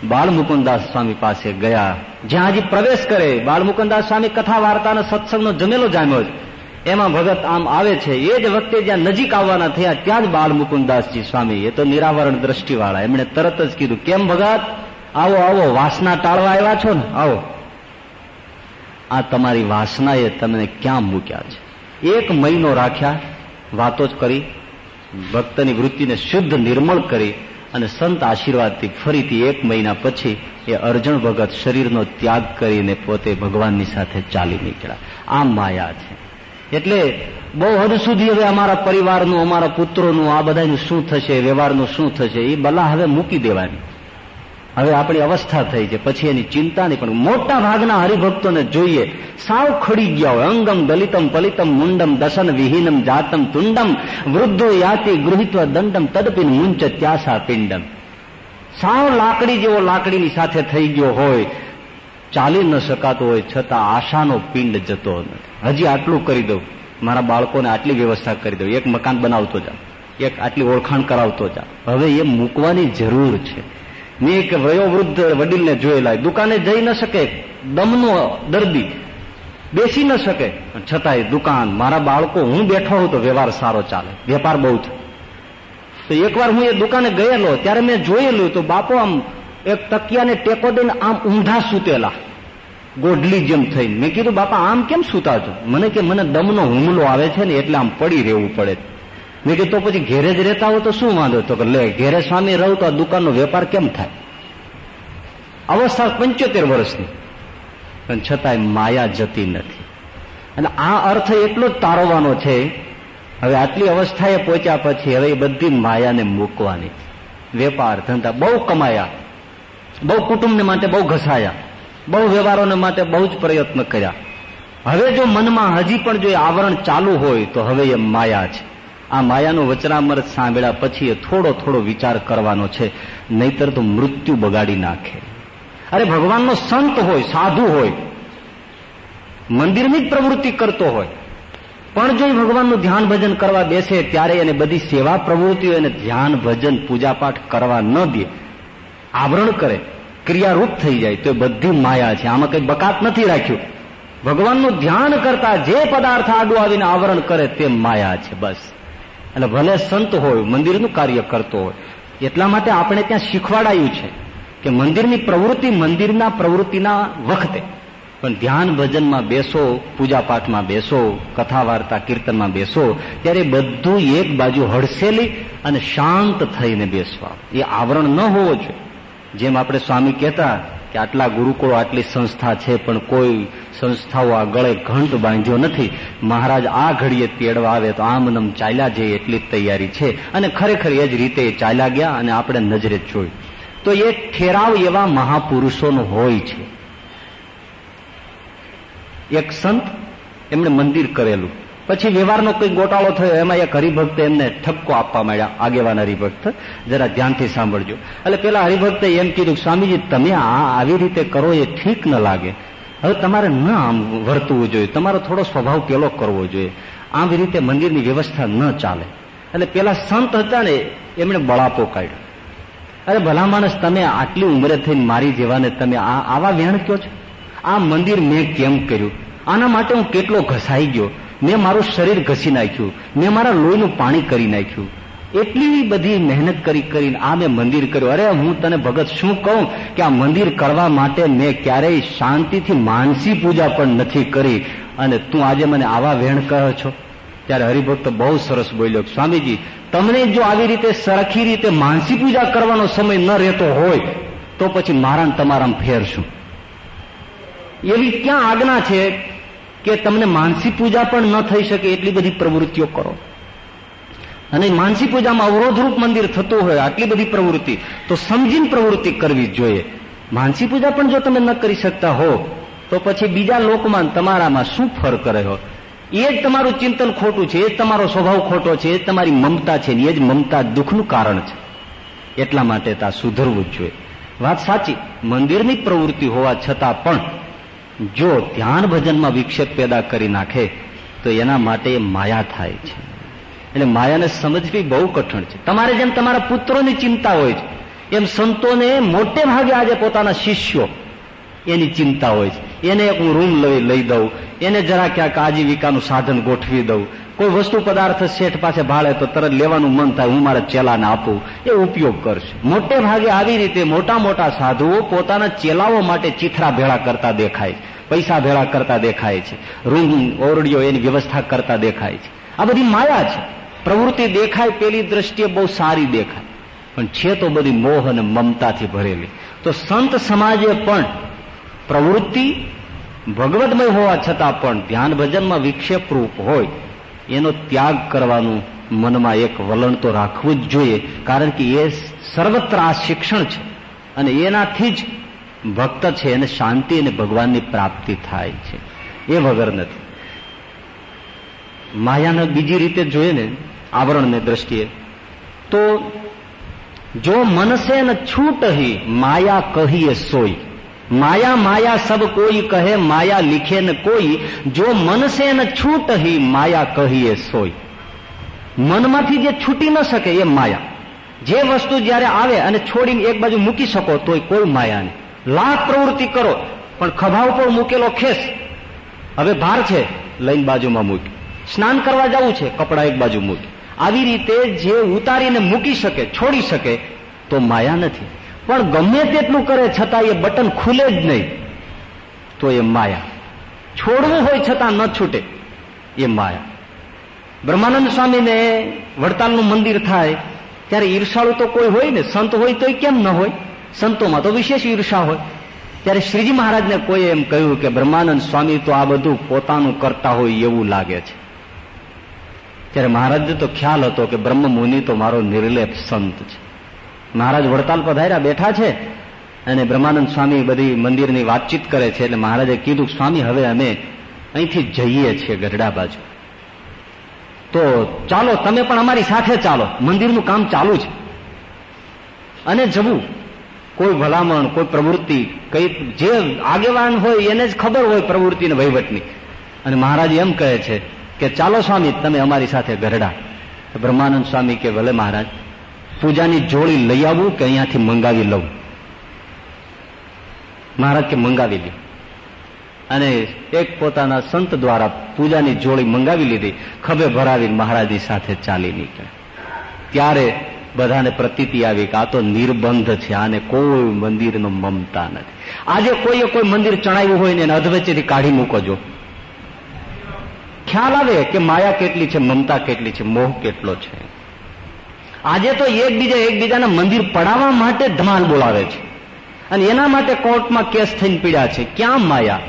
બાળમુકુદાસ સ્વામી પાસે ગયા. જ્યાં હજી પ્રવેશ કરે બાળમુકુદાસ સ્વામી કથા વાર્તાનો સત્સંગનો જમેલો જામ્યો છે. એમાં ભગત આમ આવે છે, એ જ વખતે જ્યાં નજીક આવવાના થયા, ત્યાં જ બાળ મુકુદાસજી સ્વામી, એ તો નિરાવરણ દ્રષ્ટિવાળા. એમણે તરત જ કીધું, કેમ ભગત? આવો આવો, વાસના ટાળવા આવ્યા છો ને? આવો. આ તમારી વાસનાએ તમને ક્યાં મૂક્યા છે? એક મહિનો રાખ્યા, વાતો જ કરી, ભક્તની વૃત્તિને શુદ્ધ નિર્મળ કરી અને સંત આશીર્વાદથી ફરીથી એક મહિના પછી એ અર્જણ ભગત શરીરનો ત્યાગ કરીને પોતે ભગવાનની સાથે ચાલી નીકળ્યા. આ માયા છે. એટલે બહુ હદ સુધી હવે અમારા પરિવારનું, અમારા પુત્રોનું, આ બધાનું શું થશે, વ્યવહારનું શું થશે એ બલા હવે મૂકી દેવાની. હવે આપણી અવસ્થા થઈ છે, પછી એની ચિંતા નહીં, પણ મોટા ભાગના હરિભક્તોને જોઈએ, સાવ ખડી ગયા હોય, અંગમ દલિતમ પલિતમ મુંડમ દશન વિહીનમ જાતમ તુંડમ, વૃદ્ધો યાતિ ગૃહિત્વ દંડમ તદપિન મુંચ ત્યાસા પિંડમ. સાવ લાકડી જેવો લાકડીની સાથે થઈ ગયો હોય, ચાલી ન શકાતો હોય, છતાં આશાનો પિંડ જતો નથી. હજી આટલું કરી દઉં. મારા બાળકોને આટલી વ્યવસ્થા કરી દઉં. એક મકાન બનાવતો જા. એક આટલી ઓળખાણ કરાવતો જા. હવે એ મૂકવાની જરૂર છે. મેં એક વયો વૃદ્ધ વડીલને જોયેલા દુકાને જઈ ન શકે. દમનો દર્દી. બેસી ન શકે. છતાંય દુકાન. મારા બાળકો, હું બેઠો હોઉં તો વ્યવહાર સારો ચાલે. વેપાર બહુ થાય. તો એકવાર હું એ દુકાને ગયેલો, ત્યારે મેં જોયેલું તો બાપો આમ એક તકિયાને ટેકો દઈને આમ ઊંધા સૂતેલા. ગોઢલી જેમ થઈ મેં કીધું, બાપા, આમ કેમ સૂતા છો? મને કે, મને દમનો હુમલો આવે છે ને એટલે આમ પડી રહેવું પડે મેં કીધું, તો પછી ઘેરે જ રહેતા હો તો શું વાંધો? તો કે, લે, ઘેરે સ્વામી રહું તો આ દુકાનનો વેપાર કેમ થાય? અવસ્થા પંચોતેર વર્ષની. પણ છતાંય માયા જતી નથી. અને આ અર્થ એટલો જ તારવવાનો છે, હવે આટલી અવસ્થાએ પહોંચ્યા પછી હવે એ બધી માયાને મૂકવાની. વેપાર ધંધા બહુ કમાયા. બહુ કુટુંબને માટે બહુ ઘસાયા. બહુ વ્યવહારોને માટે બહુ જ પ્રયત્ન કર્યા. હવે જો મનમાં હજી પણ જો આવરણ ચાલુ હોય, તો હવે એ માયા છે. આ માયાનું વચરામૃત સાંભળ્યા પછી એ થોડો થોડો વિચાર કરવાનો છે, નહીતર તો મૃત્યુ બગાડી નાખે. અરે ભગવાનનો સંત હોય, સાધુ હોય, મંદિરની જ પ્રવૃત્તિ કરતો હોય, પણ જો ભગવાનનું ધ્યાન ભજન કરવા બેસે, ત્યારે એને બધી સેવા પ્રવૃત્તિઓ એને ધ્યાન ભજન પૂજાપાઠ કરવા ન દે. આવરણ કરે. ક્રિયારૂપ થઈ જાય. તો એ બધી માયા છે. આમાં કઈ બકાત નથી રાખ્યું. ભગવાનનું ધ્યાન કરતા જે પદાર્થ આડું આવીને આવરણ કરે તે માયા છે, બસ. એટલે ભલે સંત હોય, મંદિરનું કાર્ય કરતો હોય, એટલા માટે આપણે ત્યાં શીખવાડાયું છે કે મંદિરની પ્રવૃત્તિ મંદિરના પ્રવૃત્તિના વખતે. પણ ધ્યાન ભજનમાં બેસો પૂજા પાઠમાં બેસો કથા વાર્તા કીર્તનમાં બેસો, ત્યારે બધું એક બાજુ હડસેલી અને શાંત થઈને બેસવા. એ આવરણ ન હોવો જોઈએ. જેમ આપણે સ્વામી કહેતા કે આટલા ગુરુકુળો, આટલી સંસ્થા છે, પણ કોઈ સંસ્થાઓ આ ગળે ઘંટ બાંધ્યો નથી. મહારાજ આ ઘડીએ તેડવા આવે તો આમ નમ ચાલ્યા જઈએ એટલી જ તૈયારી છે. અને ખરેખર એ જ રીતે ચાલ્યા ગયા અને આપણે નજરે જોયું. તો એ ઠેરાવ એવા મહાપુરુષોનો હોય છે. એક સંત એમણે મંદિર કરેલું. પછી વ્યવહારનો કોઈ ગોટાળો થયો, એમાં એક હરિભક્ત એમને ઠપકો આપવા માંડ્યા, આગેવાન હરિભક્ત. જરા ધ્યાનથી સાંભળજો. એટલે પેલા હરિભક્તે એમ કીધું, સ્વામીજી, તમે આ આવી રીતે કરો એ ઠીક ન લાગે. હવે તમારે ન આમ વર્તવું જોઈએ. તમારો થોડો સ્વભાવ પેલો કરવો જોઈએ. આવી રીતે મંદિરની વ્યવસ્થા ન ચાલે. એટલે પેલા સંત હતા ને, એમણે બળાપો કાઢ્યો. અરે ભલા માણસ, તમે આટલી ઉંમરે થઈને મારી જેવાને તમે આ, આવા વેણ કયો છો? આ મંદિર મેં કેમ કર્યું? આના માટે હું કેટલો ઘસાઈ ગયો? મેં મારું શરીર ઘસી નાખ્યું. મેં મારા લોહીનું પાણી કરી નાખ્યું. એટલી બધી મહેનત કરી કરીને આ મેં મંદિર કર્યું. અરે, હું તને ભગત શું કહું કે આ મંદિર કરવા માટે મેં ક્યારેય શાંતિથી માનસી પૂજા પણ નથી કરી. અને તું આજે મને આવા વેણ કહો છો? ત્યારે હરિભક્ત બહુ સરસ બોલ્યો સ્વામીજી, તમને જો આવી રીતે સરખી રીતે માનસી પૂજા કરવાનો સમય ન રહેતો હોય, તો પછી મારા તમારા ફેર શું? એવી ક્યાં આજ્ઞા છે? કે તમને માનસી પૂજા પણ ન થઈ શકે એટલી બધી પ્રવૃત્તિઓ કરો. અને માનસી પૂજામાં અવરોધરૂપ મંદિર થતું હોય, આટલી બધી પ્રવૃત્તિ, તો સમજીને પ્રવૃત્તિ કરવી જોઈએ. માનસી પૂજા પણ જો તમે ન કરી શકતા હો, તો પછી બીજા લોકમાં તમારામાં શું ફરક રહ્યો? એ જ તમારું ચિંતન ખોટું છે, એ જ તમારો સ્વભાવ ખોટો છે, એ તમારી મમતા છે એ જ મમતા દુઃખનું કારણ છે. એટલા માટે તા સુધરવું જ જોઈએ. વાત સાચી, મંદિરની પ્રવૃત્તિ હોવા છતાં પણ જો ધ્યાન ભજનમાં વિક્ષેપ પેદા કરી નાખે, તો એના માટે માયા થાય છે. એટલે માયાને સમજવી બહુ કઠણ છે. તમારે જેમ તમારા પુત્રોની ચિંતા હોય છે, એમ સંતોને મોટે ભાગે આજે પોતાના શિષ્યો એની ચિંતા હોય છે. એને એક હું રૂમ લઈ લઈ દઉં. એને જરા ક્યાંક આજીવિકાનું સાધન ગોઠવી દઉં. કોઈ વસ્તુ પદાર્થ શેઠ પાસે ભાળે તો તરત લેવાનું મન થાય, હું મારા ચેલાને આપું. એ ઉપયોગ કરશે. મોટે ભાગે આવી રીતે મોટા મોટા સાધુઓ પોતાના ચેલાઓ માટે ચીથરા ભેળા કરતા દેખાય પૈસા ભેળા કરતા દેખાય છે. રૂમ ઓરડીઓ એની વ્યવસ્થા કરતા દેખાય છે. આ બધી માયા છે. પ્રવૃત્તિ દેખાય પેલી દ્રષ્ટિએ બહુ સારી દેખાય. પણ છે તો બધી મોહ અને મમતાથી ભરેલી. તો સંત સમાજે પણ પ્રવૃત્તિ ભગવતમય હોવા છતાં પણ ધ્યાન ભજનમાં વિક્ષેપરૂપ હોય, એનો ત્યાગ કરવાનું મનમાં એક વલણ તો રાખવું જ જોઈએ, કારણ કે એ સર્વત્ર આ શિક્ષણ છે અને એનાથી જ ભક્ત છે એને શાંતિ અને ભગવાનની પ્રાપ્તિ થાય છે. એ વગર નથી. માયાને બીજી રીતે જોઈએ ને, આવરણને દ્રષ્ટિએ, તો જો મનસે ને છૂટ માયા કહીએ માયા માયા સબ કોઈ કહે, માયા લીખે ન કોઈ. જો મનસે ન છૂટ હી, માયા કહીએ સોય. મનમાંથી જે છૂટી ન શકે એ માયા. જે વસ્તુ જ્યારે આવે અને છોડીને એક બાજુ મૂકી શકો, તોય કોઈ માયા નહીં. લાખ પ્રવૃત્તિ કરો, પણ ખભા ઉપર મૂકેલો ખેસ. હવે ભાર છે, લઈને બાજુમાં મૂકી. સ્નાન કરવા જવું છે, કપડા એક બાજુ મૂકી. આવી રીતે જે ઉતારીને મૂકી શકે, છોડી શકે, તો માયા નથી. પણ ગમે તેટલું કરે છતાં એ બટન ખુલે જ નહીં. તો એ માયા. છોડવું હોય છતાં ન છૂટે. એ માયા. બ્રહ્માનંદ સ્વામીને વડતાલનું મંદિર થાય, ત્યારે ઈર્ષાળુ તો કોઈ હોય ને, સંત હોય તો કેમ ન હોય? સંતોમાં તો વિશેષ ઈર્ષા હોય. ત્યારે શ્રીજી મહારાજને કોઈ એમ કહ્યું કે બ્રહ્માનંદ સ્વામી, તો આ બધું પોતાનું કરતા હોય એવું લાગે છે. ત્યારે મહારાજને તો ખ્યાલ હતો કે બ્રહ્મ મુનિ તો મારો નિર્લેપ સંત છે. મહારાજ વડતાલ પધાર્યા બેઠા છે અને બ્રહ્માનંદ સ્વામી બધી મંદિરની વાતચીત કરે છે એટલે મહારાજે કીધું, સ્વામી, હવે અમે અહીંથી જઈએ છીએ ગઢડા બાજુ. તો ચાલો, તમે પણ અમારી સાથે ચાલો. મંદિરનું કામ ચાલુ છે. અને જવું. કોઈ ભલામણ, કોઈ પ્રવૃત્તિ, કઈ જે આગેવાન હોય એને જ ખબર હોય પ્રવૃત્તિ ને વહીવટની. અને મહારાજ એમ કહે છે કે, ચાલો સ્વામી, તમે અમારી સાથે ગરડા બ્રહ્માનંદ સ્વામી કે, ભલે મહારાજ. પૂજાની જોડી લઈ આવું કે અહીંયાથી મંગાવી લઉં? મહારાજ કે મંગાવી લે. અને એક પોતાના સંત દ્વારા પૂજાની જોડી મંગાવી લીધી. ખભે ભરાવી મહારાજની સાથે ચાલી નીકળે. ત્યારે બધાને પ્રતીતિ આવી કે આ તો નિર્બંધ છે, આને કોઈ મંદિરનો મમતા નથી. આજે કોઈએ કોઈ મંદિર ચણાવ્યું હોય ને એને અધવચ્ચેથી કાઢી મૂકો જો. ખ્યાલ આવે કે માયા કેટલી છે, મમતા કેટલી છે, મોહ કેટલો છે. આજે તો એકબીજા એકબીજાના મંદિર પડાવવા માટે ધમાલ બોલાવે છે. અને એના માટે કોર્ટમાં કેસ થઈને પીડ્યા છે. ક્યાં માયા?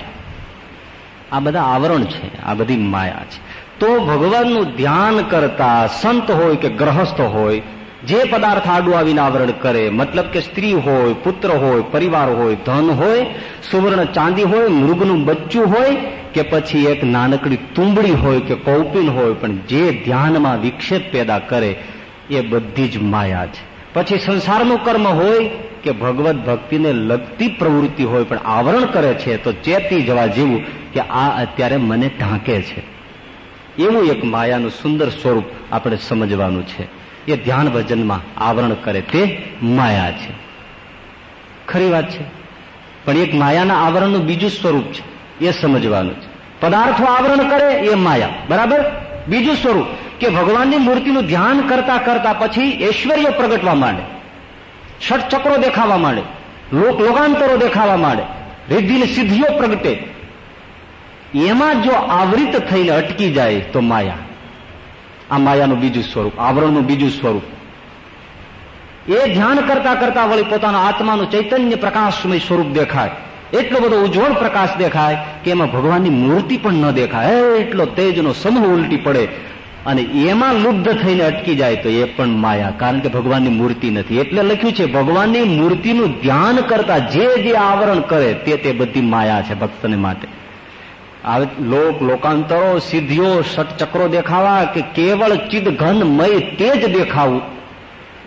આ બધા આવરણ છે. આ બધી માયા છે. તો ભગવાનનું ધ્યાન કરતા સંત હોય કે ગ્રહસ્થ હોય, જે પદાર્થ આડું આવીને આવરણ કરે, મતલબ કે સ્ત્રી હોય, પુત્ર હોય, પરિવાર હોય, ધન હોય, સુવર્ણ ચાંદી હોય, મૃગનું બચ્ચું હોય, કે પછી એક નાનકડી તુંબડી હોય, કે કૌપિન હોય, પણ જે ધ્યાનમાં વિક્ષેપ પેદા કરે એ બધી જ માયા છે. પછી સંસારનું કર્મ હોય કે ભગવત ભક્તિને લગતી પ્રવૃત્તિ હોય, પણ આવરણ કરે છે, તો ચેતી જવા જેવું કે આ અત્યારે મને ઢાંકે છે. એવું એક માયાનું સુંદર સ્વરૂપ આપણે સમજવાનું છે. એ ધ્યાન ભજનમાં આવરણ કરે તે માયા છે. ખરી વાત છે. પણ એક માયાના આવરણનું બીજું સ્વરૂપ છે. એ સમજવાનું છે. પદાર્થો આવરણ કરે એ માયા. બરાબર? બીજું સ્વરૂપ. કે ભગવાનની મૂર્તિનું ધ્યાન કરતા કરતા પછી ઐશ્વર્ય પ્રગટવા માંડે. ષટ ચક્રો દેખાવા માંડે. લોક લોકાંતરો દેખાવા માંડે. રિદ્ધિની સિદ્ધિઓ પ્રગટે. એમાં જો આવૃત થઈને અટકી જાય તો માયા. આ માયાનું બીજું સ્વરૂપ, આવરણનું બીજું સ્વરૂપ. એ ધ્યાન કરતા કરતા વળી પોતાના આત્માનું ચૈતન્ય પ્રકાશમય સ્વરૂપ દેખાય. એટલો બધો ઉજ્જવળ પ્રકાશ દેખાય કે એમાં ભગવાનની મૂર્તિ પણ ન દેખાય. એટલો તેજનો સમૂહ ઉલટી પડે. અને એમાં લુબ્ધ થઈને અટકી જાય તો એ પણ માયા. કારણ કે ભગવાનની મૂર્તિ નથી. એટલે લખ્યું છે, ભગવાનની મૂર્તિનું ધ્યાન કરતા જે જે આવરણ કરે તે તે બધી માયા છે ભક્તને માટે. લોક, લોકાંતરો, સિદ્ધિઓ, ષટચક્રો દેખાવા કે કેવળ ચિદ ઘન મય તેજ દેખાવું,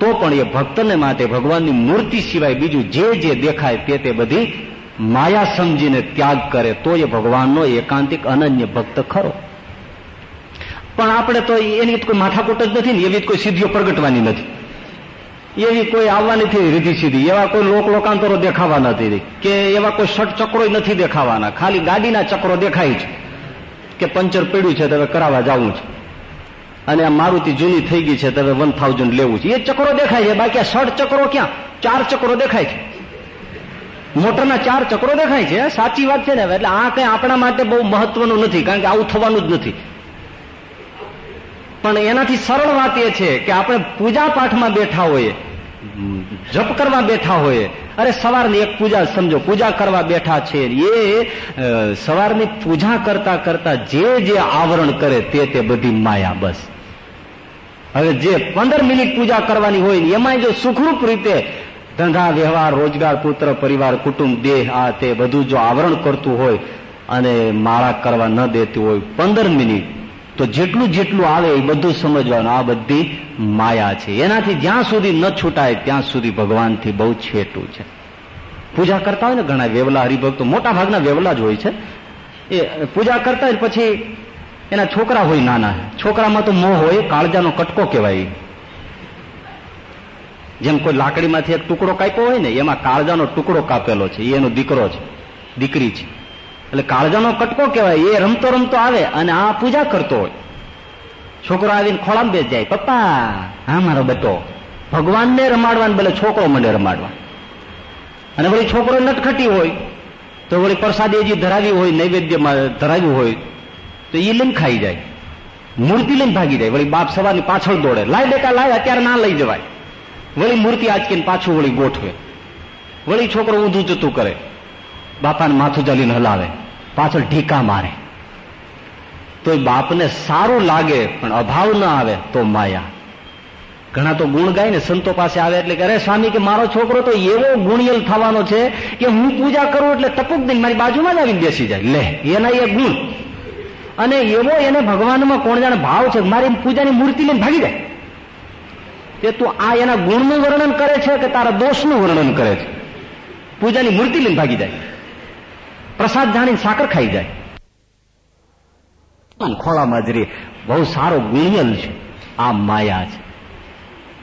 તો પણ એ ભક્તને માટે ભગવાનની મૂર્તિ સિવાય બીજું જે જે દેખાય તે તે બધી માયા સમજીને ત્યાગ કરે, તો એ ભગવાનનો એકાંતિક અનન્ય ભક્ત ખરો. પણ આપણે તો એની કોઈ માથાકૂટ જ નથી ને, એવી કોઈ સિદ્ધિઓ પ્રગટવાની નથી. એવી કોઈ આવવાની નથી રીધી સીધી એવા કોઈ લોક લોકાંતરો દેખાવા નથી. કે એવા કોઈ શટ ચક્રો નથી દેખાવાના. ખાલી ગાડીના ચક્રો દેખાય છે. કે પંચર પડ્યું છે હવે કરાવવા જવું છે. અને આ મારુતિ જૂની થઈ ગઈ છે તમે વન થાઉઝન્ડ લેવું છે. એ ચક્રો દેખાય છે. બાકી આ ષટ ચક્રો ક્યાં? ચાર ચક્રો દેખાય છે. મોટરના ચાર ચક્રો દેખાય છે. સાચી વાત છે ને, એટલે આ કઈ આપણા માટે બહુ મહત્વનું નથી. કારણ કે આવું થવાનું જ નથી. પણ એનાથી સરળ વાત એ છે કે આપણે પૂજા પાઠમાં બેઠા હોઈએ, જપ કરવા બેઠા હોઈએ, અરે સવારની એક પૂજા સમજો, પૂજા કરવા બેઠા છે એ સવારની પૂજા કરતા કરતા જે જે આવરણ કરે તે તે બધી માયા બસ. હવે જે પંદર મિનિટ પૂજા કરવાની હોય એમાં જો સુખરૂપ રીતે ધંધા, વ્યવહાર, રોજગાર, પુત્ર, પરિવાર, કુટુંબ, દેહ, આ તે બધું જો આવરણ કરતું હોય અને માળા કરવા ન દેતું હોય પંદર મિનિટ તો જેટલું જેટલું આવે એ બધું સમજવાનું. આ બધી માયા છે. એનાથી જ્યાં સુધી ન છૂટાય, ત્યાં સુધી ભગવાનથી બહુ છેટું છે. પૂજા કરતા હોય ને ઘણા વેવલા હરિભક્તો, મોટા ભાગના વેવલા જ હોય છે. એ પૂજા કરતા હોય પછી એના છોકરા હોય નાના. છોકરામાં તો મોહ હોય, કાળજાનો કટકો કહેવાય. જેમ કોઈ લાકડીમાંથી એક ટુકડો કાપ્યો હોય ને, એમાં કાળજાનો ટુકડો કાપેલો છે. એનો દીકરો છે, દીકરી છે. એટલે કાળજાનો કટકો કહેવાય, એ રમતો રમતો આવે અને આ પૂજા કરતો હોય. છોકરો આવીને ખોળામાં બેસ જાય, પપ્પા, હા, મારો બેટો. ભગવાનને રમાડવાનું, ભલે છોકરો મને રમાડવા. અને વળી છોકરો નટખટી હોય, તો વળી પ્રસાદી હજી ધરાવી હોય, નૈવેદ્યમાં ધરાવ્યું હોય, તો એ લઈને ખાઈ જાય. મૂર્તિ લઈને ભાગી જાય. વળી બાપ સવારની પાછળ દોડે. લાય બેટા, લાય, અત્યારે ના લઈ જવાય. વળી મૂર્તિ આચકીને પાછું વળી ગોઠવે. વળી છોકરો ઊંધું જતું કરે. બાપાને માથું ચાલીને હલાવે, પાછળ ઢીકા મારે. તો બાપને સારું લાગે, પણ અભાવ ના આવે, તો માયા. ઘણા તો ગુણ ગાય ને સંતો પાસે આવે એટલે કે, અરે સ્વામી, કે મારો છોકરો તો એવો ગુણિયલ થવાનો છે કે હું પૂજા કરું એટલે ટપુક દઈને મારી બાજુમાં જ આવીને બેસી જાય. લે, એના એ ગુણ. અને એવો એને ભગવાનમાં કોણ જાણે ભાવ છે મારી પૂજાની મૂર્તિ લઈને ભાગી જાય. તે તું આ એના ગુણનું વર્ણન કરે છે કે તારા દોષનું વર્ણન કરે છે. પૂજાની મૂર્તિ લઈને ભાગી જાય. પ્રસાદ જાણીને સાકર ખાઈ જાય. ખોળામાં જરી બહુ સારો ગુણિયલ છે. આ માયા છે.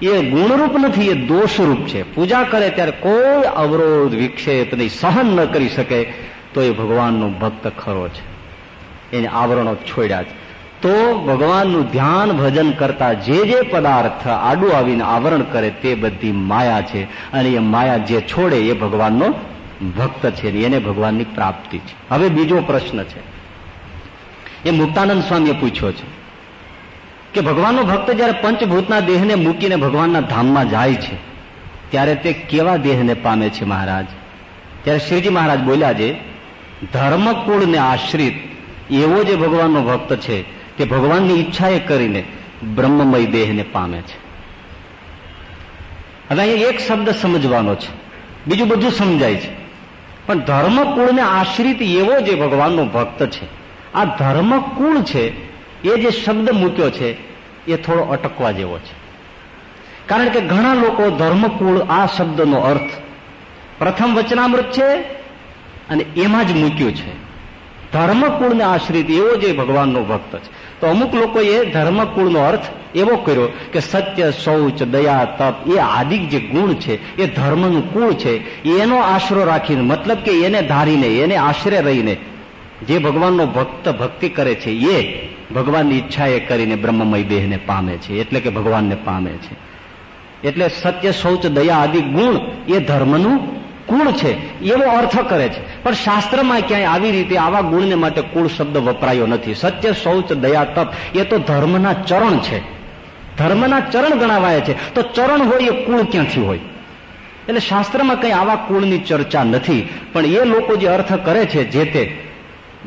એ ગુણરૂપ નથી, એ દોષરૂપ છે. પૂજા કરે ત્યારે કોઈ અવરોધ, વિક્ષેપ નહીં, સહન ન કરી શકે, તો એ ભગવાનનો ભક્ત ખરો છે. એને આવરણો છોડ્યા છે. તો ભગવાનનું ધ્યાન, ભજન કરતા જે જે પદાર્થ આડું આવીને આવરણ કરે તે બધી માયા છે. અને એ માયા જે છોડે એ ભગવાનનો ભક્ત છે એને ભગવાનની પ્રાપ્તિ છે. હવે બીજો પ્રશ્ન છે. એ મુક્તાનંદ સ્વામીએ પૂછ્યો છે કે ભગવાનનો ભક્ત જયારે પંચભૂતના દેહને મૂકીને ભગવાનના ધામમાં જાય છે, ત્યારે તે કેવા દેહને પામે છે મહારાજ? ત્યારે શ્રીજી મહારાજ બોલ્યા છે, ધર્મકુળને આશ્રિત એવો જે ભગવાનનો ભક્ત છે તે ભગવાનની ઈચ્છાએ કરીને બ્રહ્મમય દેહને પામે છે. હવે અહીંયા એક શબ્દ સમજવાનો છે. બીજું બધું સમજાય છે. પણ ધર્મકુળને આશ્રિત એવો જે ભગવાનનો ભક્ત છે, આ ધર્મકુળ છે, એ જે શબ્દ મૂક્યો છે, એ થોડો અટકવા જેવો છે. કારણ કે ઘણા લોકો ધર્મકુળ આ શબ્દનો અર્થ પ્રથમ વચનામૃત છે અને એમાં જ મૂક્યું છે. ધર્મકુળને આશ્રિત એવો જે ભગવાનનો ભક્ત છે. તો અમુક લોકોએ ધર્મકુળનો અર્થ એવો કર્યો કે સત્ય, શૌચ, દયા, તપ એ આદિક જે ગુણ છે, એ ધર્મનું કુળ છે, એનો આશરો રાખીને, મતલબ કે એને ધારીને, એને આશરે રહીને જે ભગવાનનો ભક્ત ભક્તિ કરે છે, એ ભગવાનની ઈચ્છાએ કરીને બ્રહ્મમય દેહને પામે છે, એટલે કે ભગવાનને પામે છે. એટલે સત્ય, શૌચ, દયા આદિ ગુણ એ ધર્મનું કુળ છે, એવો અર્થ કરે છે. પણ શાસ્ત્રમાં ક્યાંય આવી રીતે આવા ગુણને માટે કુળ શબ્દ વપરાયો નથી. સત્ય, શૌચ, દયા, તપ, એ તો ધર્મના ચરણ છે. ધર્મના ચરણ ગણાવાય છે. તો ચરણ હોય એ કુળ ક્યાંથી હોય? એટલે શાસ્ત્રમાં કઈ આવા કુળની ચર્ચા નથી. પણ એ લોકો જે અર્થ કરે છે, જે તે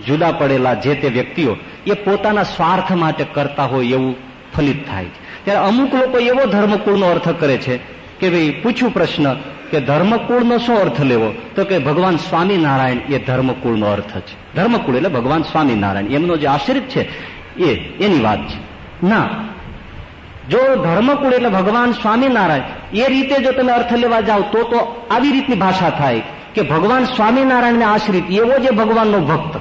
જુદા પડેલા જે તે વ્યક્તિઓ, એ પોતાના સ્વાર્થ માટે કરતા હોય એવું ફલિત થાય છે. ત્યારે અમુક લોકો એવો ધર્મકુળનો અર્થ કરે છે કે ભાઈ પૂછ્યું પ્રશ્ન કે ધર્મકુળનો શું અર્થ લેવો? તો કે ભગવાન સ્વામિનારાયણ એ ધર્મકુળનો અર્થ છે. ધર્મકુળ એટલે ભગવાન સ્વામિનારાયણ. એમનો જે આશ્રિત છે, એ એની વાત છે. ના. જો ધર્મકુળ એટલે ભગવાન સ્વામિનારાયણ, એ રીતે જો તમે અર્થ લેવા જાઓ, તો તો આવી રીતની ભાષા થાય કે ભગવાન સ્વામિનારાયણને આશ્રિત, એવો જે ભગવાનનો ભક્ત.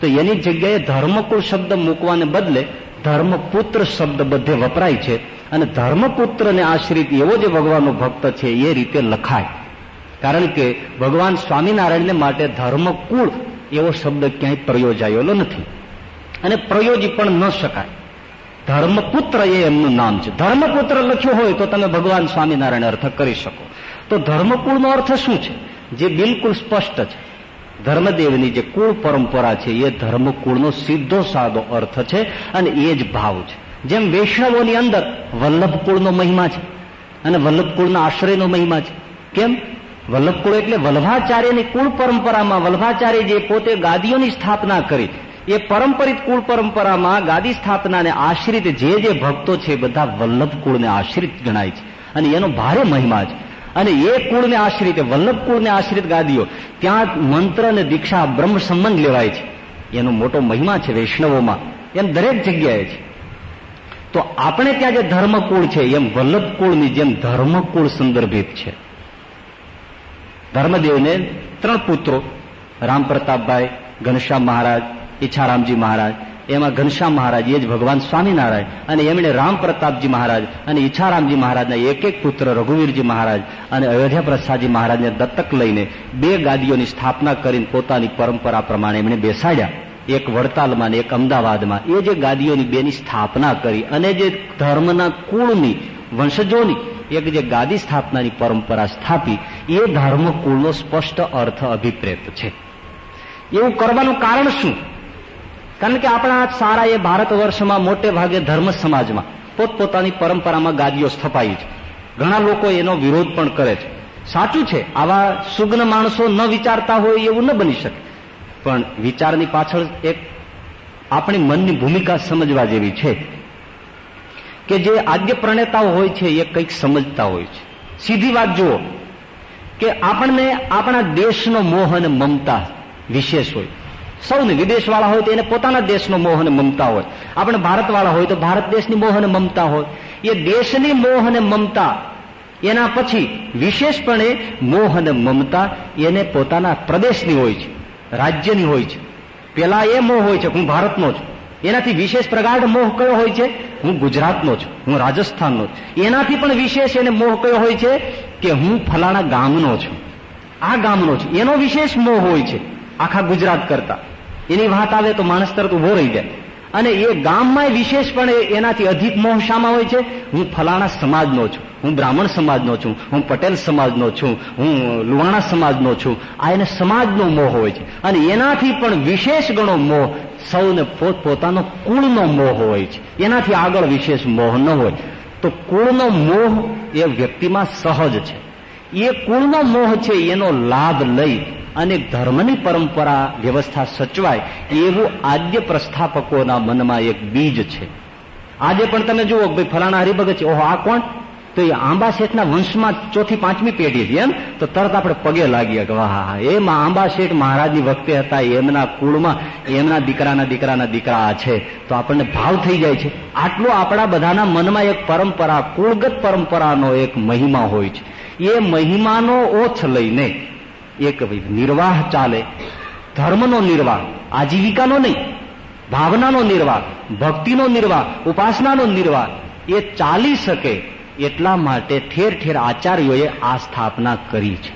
તો એની જગ્યાએ ધર્મકુળ શબ્દ મૂકવાને બદલે ધર્મપુત્ર શબ્દ બધે વપરાય છે અને ધર્મપુત્રને આશ્રિત એવો જે ભગવાનનો ભક્ત છે એ રીતે લખાય. કારણ કે ભગવાન સ્વામિનારાયણને માટે ધર્મકુળ એવો શબ્દ ક્યાંય પ્રયોજાયેલો નથી. અને પ્રયોજી પણ ન શકાય. ધર્મપુત્ર એ એમનું નામ છે. ધર્મપુત્ર લખ્યું હોય તો તમે ભગવાન સ્વામિનારાયણ અર્થ કરી શકો. તો ધર્મકુળનો અર્થ શું છે? જે બિલકુલ સ્પષ્ટ છે. ધર્મદેવની જે કુળ પરંપરા છે, એ ધર્મકુળનો સીધો સાદો અર્થ છે અને એ જ ભાવ છે. જેમ વૈષ્ણવોની અંદર વલ્લભકુળનો મહિમા છે અને વલ્લભકુળના આશ્રયનો મહિમા છે. કેમ? વલ્લભકુળ એટલે વલ્ભાચાર્યની કુળ પરંપરામાં વલ્ભાચાર્ય જે પોતે ગાદીઓની સ્થાપના કરી એ પરંપરિત કુળ પરંપરામાં ગાદી સ્થાપનાને આશ્રિત જે જે ભક્તો છે, બધા વલ્લભ કુળને આશ્રિત ગણાય છે. અને એનો ભારે મહિમા છે. અને એ કુળને આશ્રિત, વલ્લભ કુળને આશ્રિત ગાદીઓ, ત્યાં મંત્ર અને દીક્ષા બ્રહ્મ સંબંધ લેવાય છે. એનો મોટો મહિમા છે વૈષ્ણવોમાં. એમ દરેક જગ્યાએ છે. તો આપણે ત્યાં જે ધર્મકુળ છે, એમ વલ્લભ કુળની જેમ ધર્મકુળ સંદર્ભિત છે. ધર્મદેવને ત્રણ પુત્રો રામ પ્રતાપભાઈ ઘનશ્યામ મહારાજ, ઈચ્છારામજી મહારાજ એમાં ઘનશ્યામ મહારાજ, એ જ ભગવાન સ્વામિનારાયણ અને એમણે રામ પ્રતાપજી મહારાજ અને ઈચ્છારામજી મહારાજના એક એક પુત્ર રઘુવીરજી મહારાજ અને અયોધ્યા પ્રસાદજી મહારાજને દત્તક લઈને બે ગાદીઓની સ્થાપના કરીને પોતાની પરંપરા પ્રમાણે એમણે બેસાડ્યા. એક વડતાલમાં ને એક અમદાવાદમાં. એ જે ગાદીઓની બેની સ્થાપના કરી અને જે ધર્મના કુળની વંશજોની એક જે ગાદી સ્થાપનાની પરંપરા સ્થાપી, એ ધર્મ કુળનો સ્પષ્ટ અર્થ અભિપ્રેત છે. એવું કરવાનું કારણ શું? કારણ કે આપણા સારા એ ભારત વર્ષમાં મોટે ભાગે ધર્મ સમાજમાં પોતપોતાની પરંપરામાં ગાદીઓ સ્થપાઈ છે. ઘણા લોકો એનો વિરોધ પણ કરે છે. સાચું છે, આવા સુગ્ન માણસો ન વિચારતા હોય એવું ન બની શકે. પણ વિચારની પાછળ એક આપણી મનની ભૂમિકા સમજવા જેવી છે કે જે આદ્ય પ્રણેતાઓ હોય છે, એ કંઈક સમજતા હોય છે. સીધી વાત જુઓ કે આપણને આપણા દેશનો મોહ અને મમતા વિશેષ હોય. સૌને વિદેશવાળા હોય તો એને પોતાના દેશનો મોહ અને મમતા હોય. આપણે ભારતવાળા હોય તો ભારત દેશની મોહ અને મમતા હોય. એ દેશની મોહ અને મમતા, એના પછી વિશેષપણે મોહ અને મમતા એને પોતાના પ્રદેશની હોય છે, રાજ્યની હોય છે. પેલા એ મોહ હોય છે, હું ભારતનો છું. એનાથી વિશેષ પ્રગાઢ મોહ કયો હોય છે? હું ગુજરાતનો છું, હું રાજસ્થાનનો છું. એનાથી પણ વિશેષ એને મોહ કયો હોય છે કે હું ફલાણા ગામનો છું. આ ગામનો છું. એનો વિશેષ મોહ હોય છે, આખા ગુજરાત કરતા. એની વાત આવે તો માણસ તરત ઊભો રહી જાય. અને એ ગામમાં વિશેષપણે એનાથી અધિક મોહ શામાં હોય છે? હું ફલાણા સમાજનો છું. હું બ્રાહ્મણ સમાજનો છું. હું પટેલ સમાજનો છું. હું લુવાણા સમાજનો છું. આ એને સમાજનો મોહ હોય છે. અને એનાથી પણ વિશેષ ગણો મોહ સૌને પોતપોતાનો કુળનો મોહ હોય છે. એનાથી આગળ વિશેષ મોહ ન હોય. તો કુળનો મોહ એ વ્યક્તિમાં સહજ છે. એ કુળનો મોહ છે, એનો લાભ લઈ અને ધર્મની પરંપરા વ્યવસ્થા સચવાય એવું આદ્ય પ્રસ્થાપકોના મનમાં એક બીજ છે. આજે પણ તમે જુઓ ભાઈ ફલાણા હરિભગત છે. ઓહો, આ કોણ? તો એ આંબા શેઠના વંશમાં ચોથી પાંચમી પેઢી છે એમ? તો તરત આપણે પગે લાગીએ કે વાહ એમાં આંબા શેઠ મહારાજની વખતે હતા. એમના કુળમાં એમના દીકરાના દીકરાના દીકરા છે. તો આપણને ભાવ થઈ જાય છે. આટલો આપણા બધાના મનમાં એક પરંપરા, કુળગત પરંપરાનો એક મહિમા હોય છે. એ મહિમાનો ઓછ લઈને એક નિર્વાહ ચાલે. ધર્મનો નિર્વાહ, આજીવિકાનો નહીં, ભાવનાનો નિર્વાહ, ભક્તિનો નિર્વાહ, ઉપાસનાનો નિર્વાહ, એ ચાલી શકે એટલા માટે ઠેર ઠેર આચાર્યોએ આ સ્થાપના કરી છે.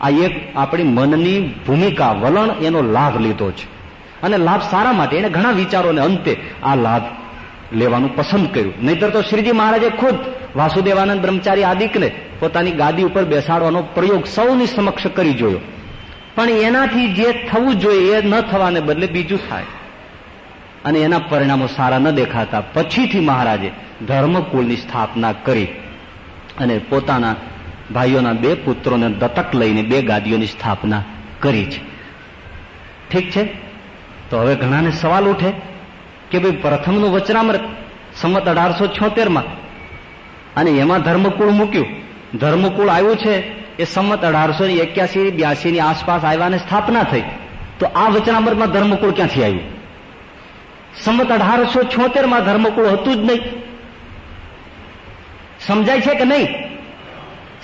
આ એક આપણી મનની ભૂમિકા, વલણ એનો લાભ લીધો છે. અને લાભ સારા માટે, એને ઘણા વિચારોને અંતે આ લાભ લેવાનું પસંદ કર્યું. નહીતર તો શ્રીજી મહારાજે ખુદ વાસુદેવાનંદ બ્રહ્મચારી આદિકને પોતાની ગાદી ઉપર બેસાડવાનો પ્રયોગ સૌની સમક્ષ કરી જોયો. પણ એનાથી જે થવું જોઈએ એ ન થવાને બદલે બીજું થાય. અને એના પરિણામો સારા ન દેખાતા પછીથી મહારાજે ધર્મકુળની સ્થાપના કરી અને પોતાના ભાઈઓના બે પુત્રોને દત્તક લઈને બે ગાદીઓની સ્થાપના કરી છે. ઠીક છે? તો હવે ઘણાને સવાલ ઉઠે કે ભાઈ પ્રથમનું વચનામૃત સંમત અઢારસો છોતેરમાં અને એમાં ધર્મકુળ મૂક્યું. ધર્મકુળ આવ્યું છે, એ સંમત અઢારસો એક્યાસી, બ્યાસી ની આસપાસ આવ્યાને સ્થાપના થઈ. તો આ વચનામૃતમાં ધર્મકુળ ક્યાંથી આવ્યું? સંમત અઢારસો છોતેરમાં ધર્મકુળ હતું જ નહીં. સમજાય છે કે નહીં?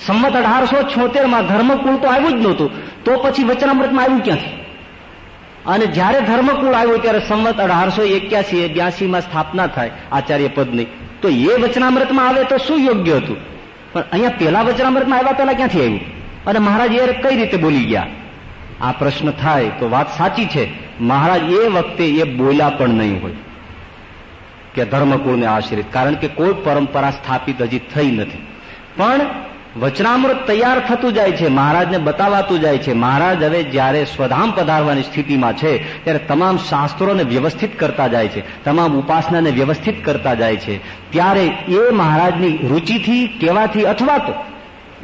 સંમત અઢારસો છોતેરમાં ધર્મકુળ તો આવ્યું જ નહોતું. તો પછી વચનામૃતમાં આવ્યું ક્યાંથી? અને જ્યારે ધર્મકુળ આવ્યું ત્યારે સંવત અઢારસો એક્યાસી માં સ્થાપના થાય આચાર્ય પદની. તો એ વચનામૃતમાં આવે તો શું યોગ્ય હતું? પણ અહીંયા પેલા વચનામૃતમાં આવ્યા પેલા ક્યાંથી આવ્યું? અને મહારાજ એ કઈ રીતે બોલી ગયા? આ પ્રશ્ન થાય તો વાત સાચી છે. મહારાજ એ વખતે એ બોલ્યા પણ નહીં હોય. કે ધર્મકુળને આશ્રિત. કારણ કે કોઈ પરંપરા સ્થાપિત હજી થઈ નથી. પણ વચનામૃત તૈયાર થતું જાય છે, મહારાજને બતાવાતું જાય છે, મહારાજ હવે જ્યારે સ્વધામ પધારવાની સ્થિતિમાં છે, ત્યારે તમામ શાસ્ત્રોને વ્યવસ્થિત કરતા જાય છે, તમામ ઉપાસનાને વ્યવસ્થિત કરતા જાય છે. ત્યારે એ મહારાજની રુચિથી, કેવાથી અથવા તો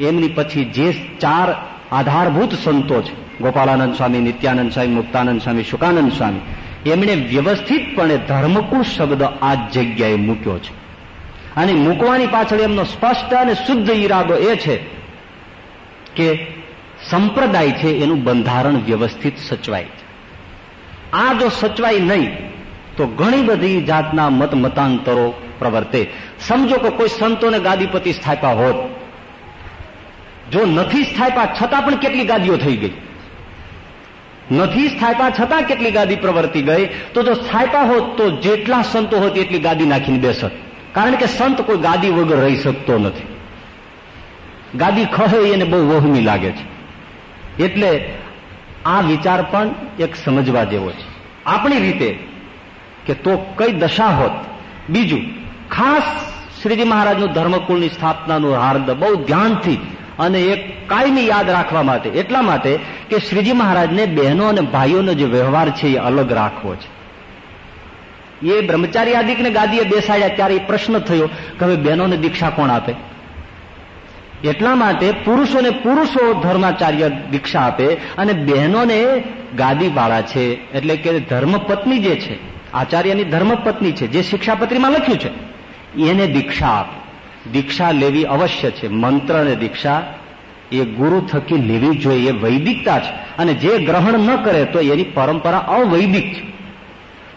એમની પછી જે ચાર આધારભૂત સંતો છે ગોપાલાનંદ સ્વામી, નિત્યાનંદ સ્વામી, મુક્તાનંદ સ્વામી, શુકાનંદ સ્વામી, એમણે વ્યવસ્થિતપણે ધર્મકુશ શબ્દ આ જગ્યાએ મૂક્યો છે. અને મૂકવાની પાછળ એમનો સ્પષ્ટ અને શુદ્ધ ઈરાદો એ છે કે સંપ્રદાય છે એનું બંધારણ વ્યવસ્થિત સચવાય છે. આ જો સચવાય નહીં, તો ઘણી બધી જાતના મત મતાંતરો પ્રવર્તે. સમજો કે કોઈ સંતોને ગાદીપતિ સ્થાપ્યા હોત. જો નથી સ્થાપ્યા છતાં પણ કેટલી ગાદીઓ થઈ ગઈ? નથી સ્થાપ્યા છતાં કેટલી ગાદી પ્રવર્તી ગઈ? તો જો સ્થાપ્યા હોત તો જેટલા સંતો હોત એટલી ગાદી નાખીને બેસત. કારણ કે સંત કોઈ ગાદી વગર રહી શકતો નથી. ગાદી ખહે એને બહુ વહમી લાગે છે. એટલે આ વિચાર પણ એક સમજવા જેવો છે. આપણી રીતે કે તો કઈ દશા હોત. બીજું, ખાસ શ્રીજી મહારાજનું ધર્મકુળની સ્થાપનાનું હાર્દ બહુ ધ્યાનથી અને એક કાયમી યાદ રાખવા માટે, એટલા માટે કે શ્રીજી મહારાજને બહેનો અને ભાઈઓનો જે વ્યવહાર છે એ અલગ રાખવો છે. એ બ્રહ્મચારી ગાદીએ બેસાડ્યા ત્યારે પ્રશ્ન થયો કે હવે બહેનોને દીક્ષા કોણ આપે? એટલા માટે પુરુષોને પુરુષો ધર્માચાર્ય દીક્ષા આપે અને બહેનોને ગાદીવાળા છે. એટલે કે ધર્મપત્ની જે છે, આચાર્યની ધર્મપત્ની છે, જે શિક્ષાપત્રીમાં લખ્યું છે, એને દીક્ષા આપે. દીક્ષા લેવી અવશ્ય છે. મંત્ર અને દીક્ષા એ ગુરુ થકી લેવી જોઈએ. વૈદિકતા છે. અને જે ગ્રહણ ન કરે તો એની પરંપરા અવૈદિક છે.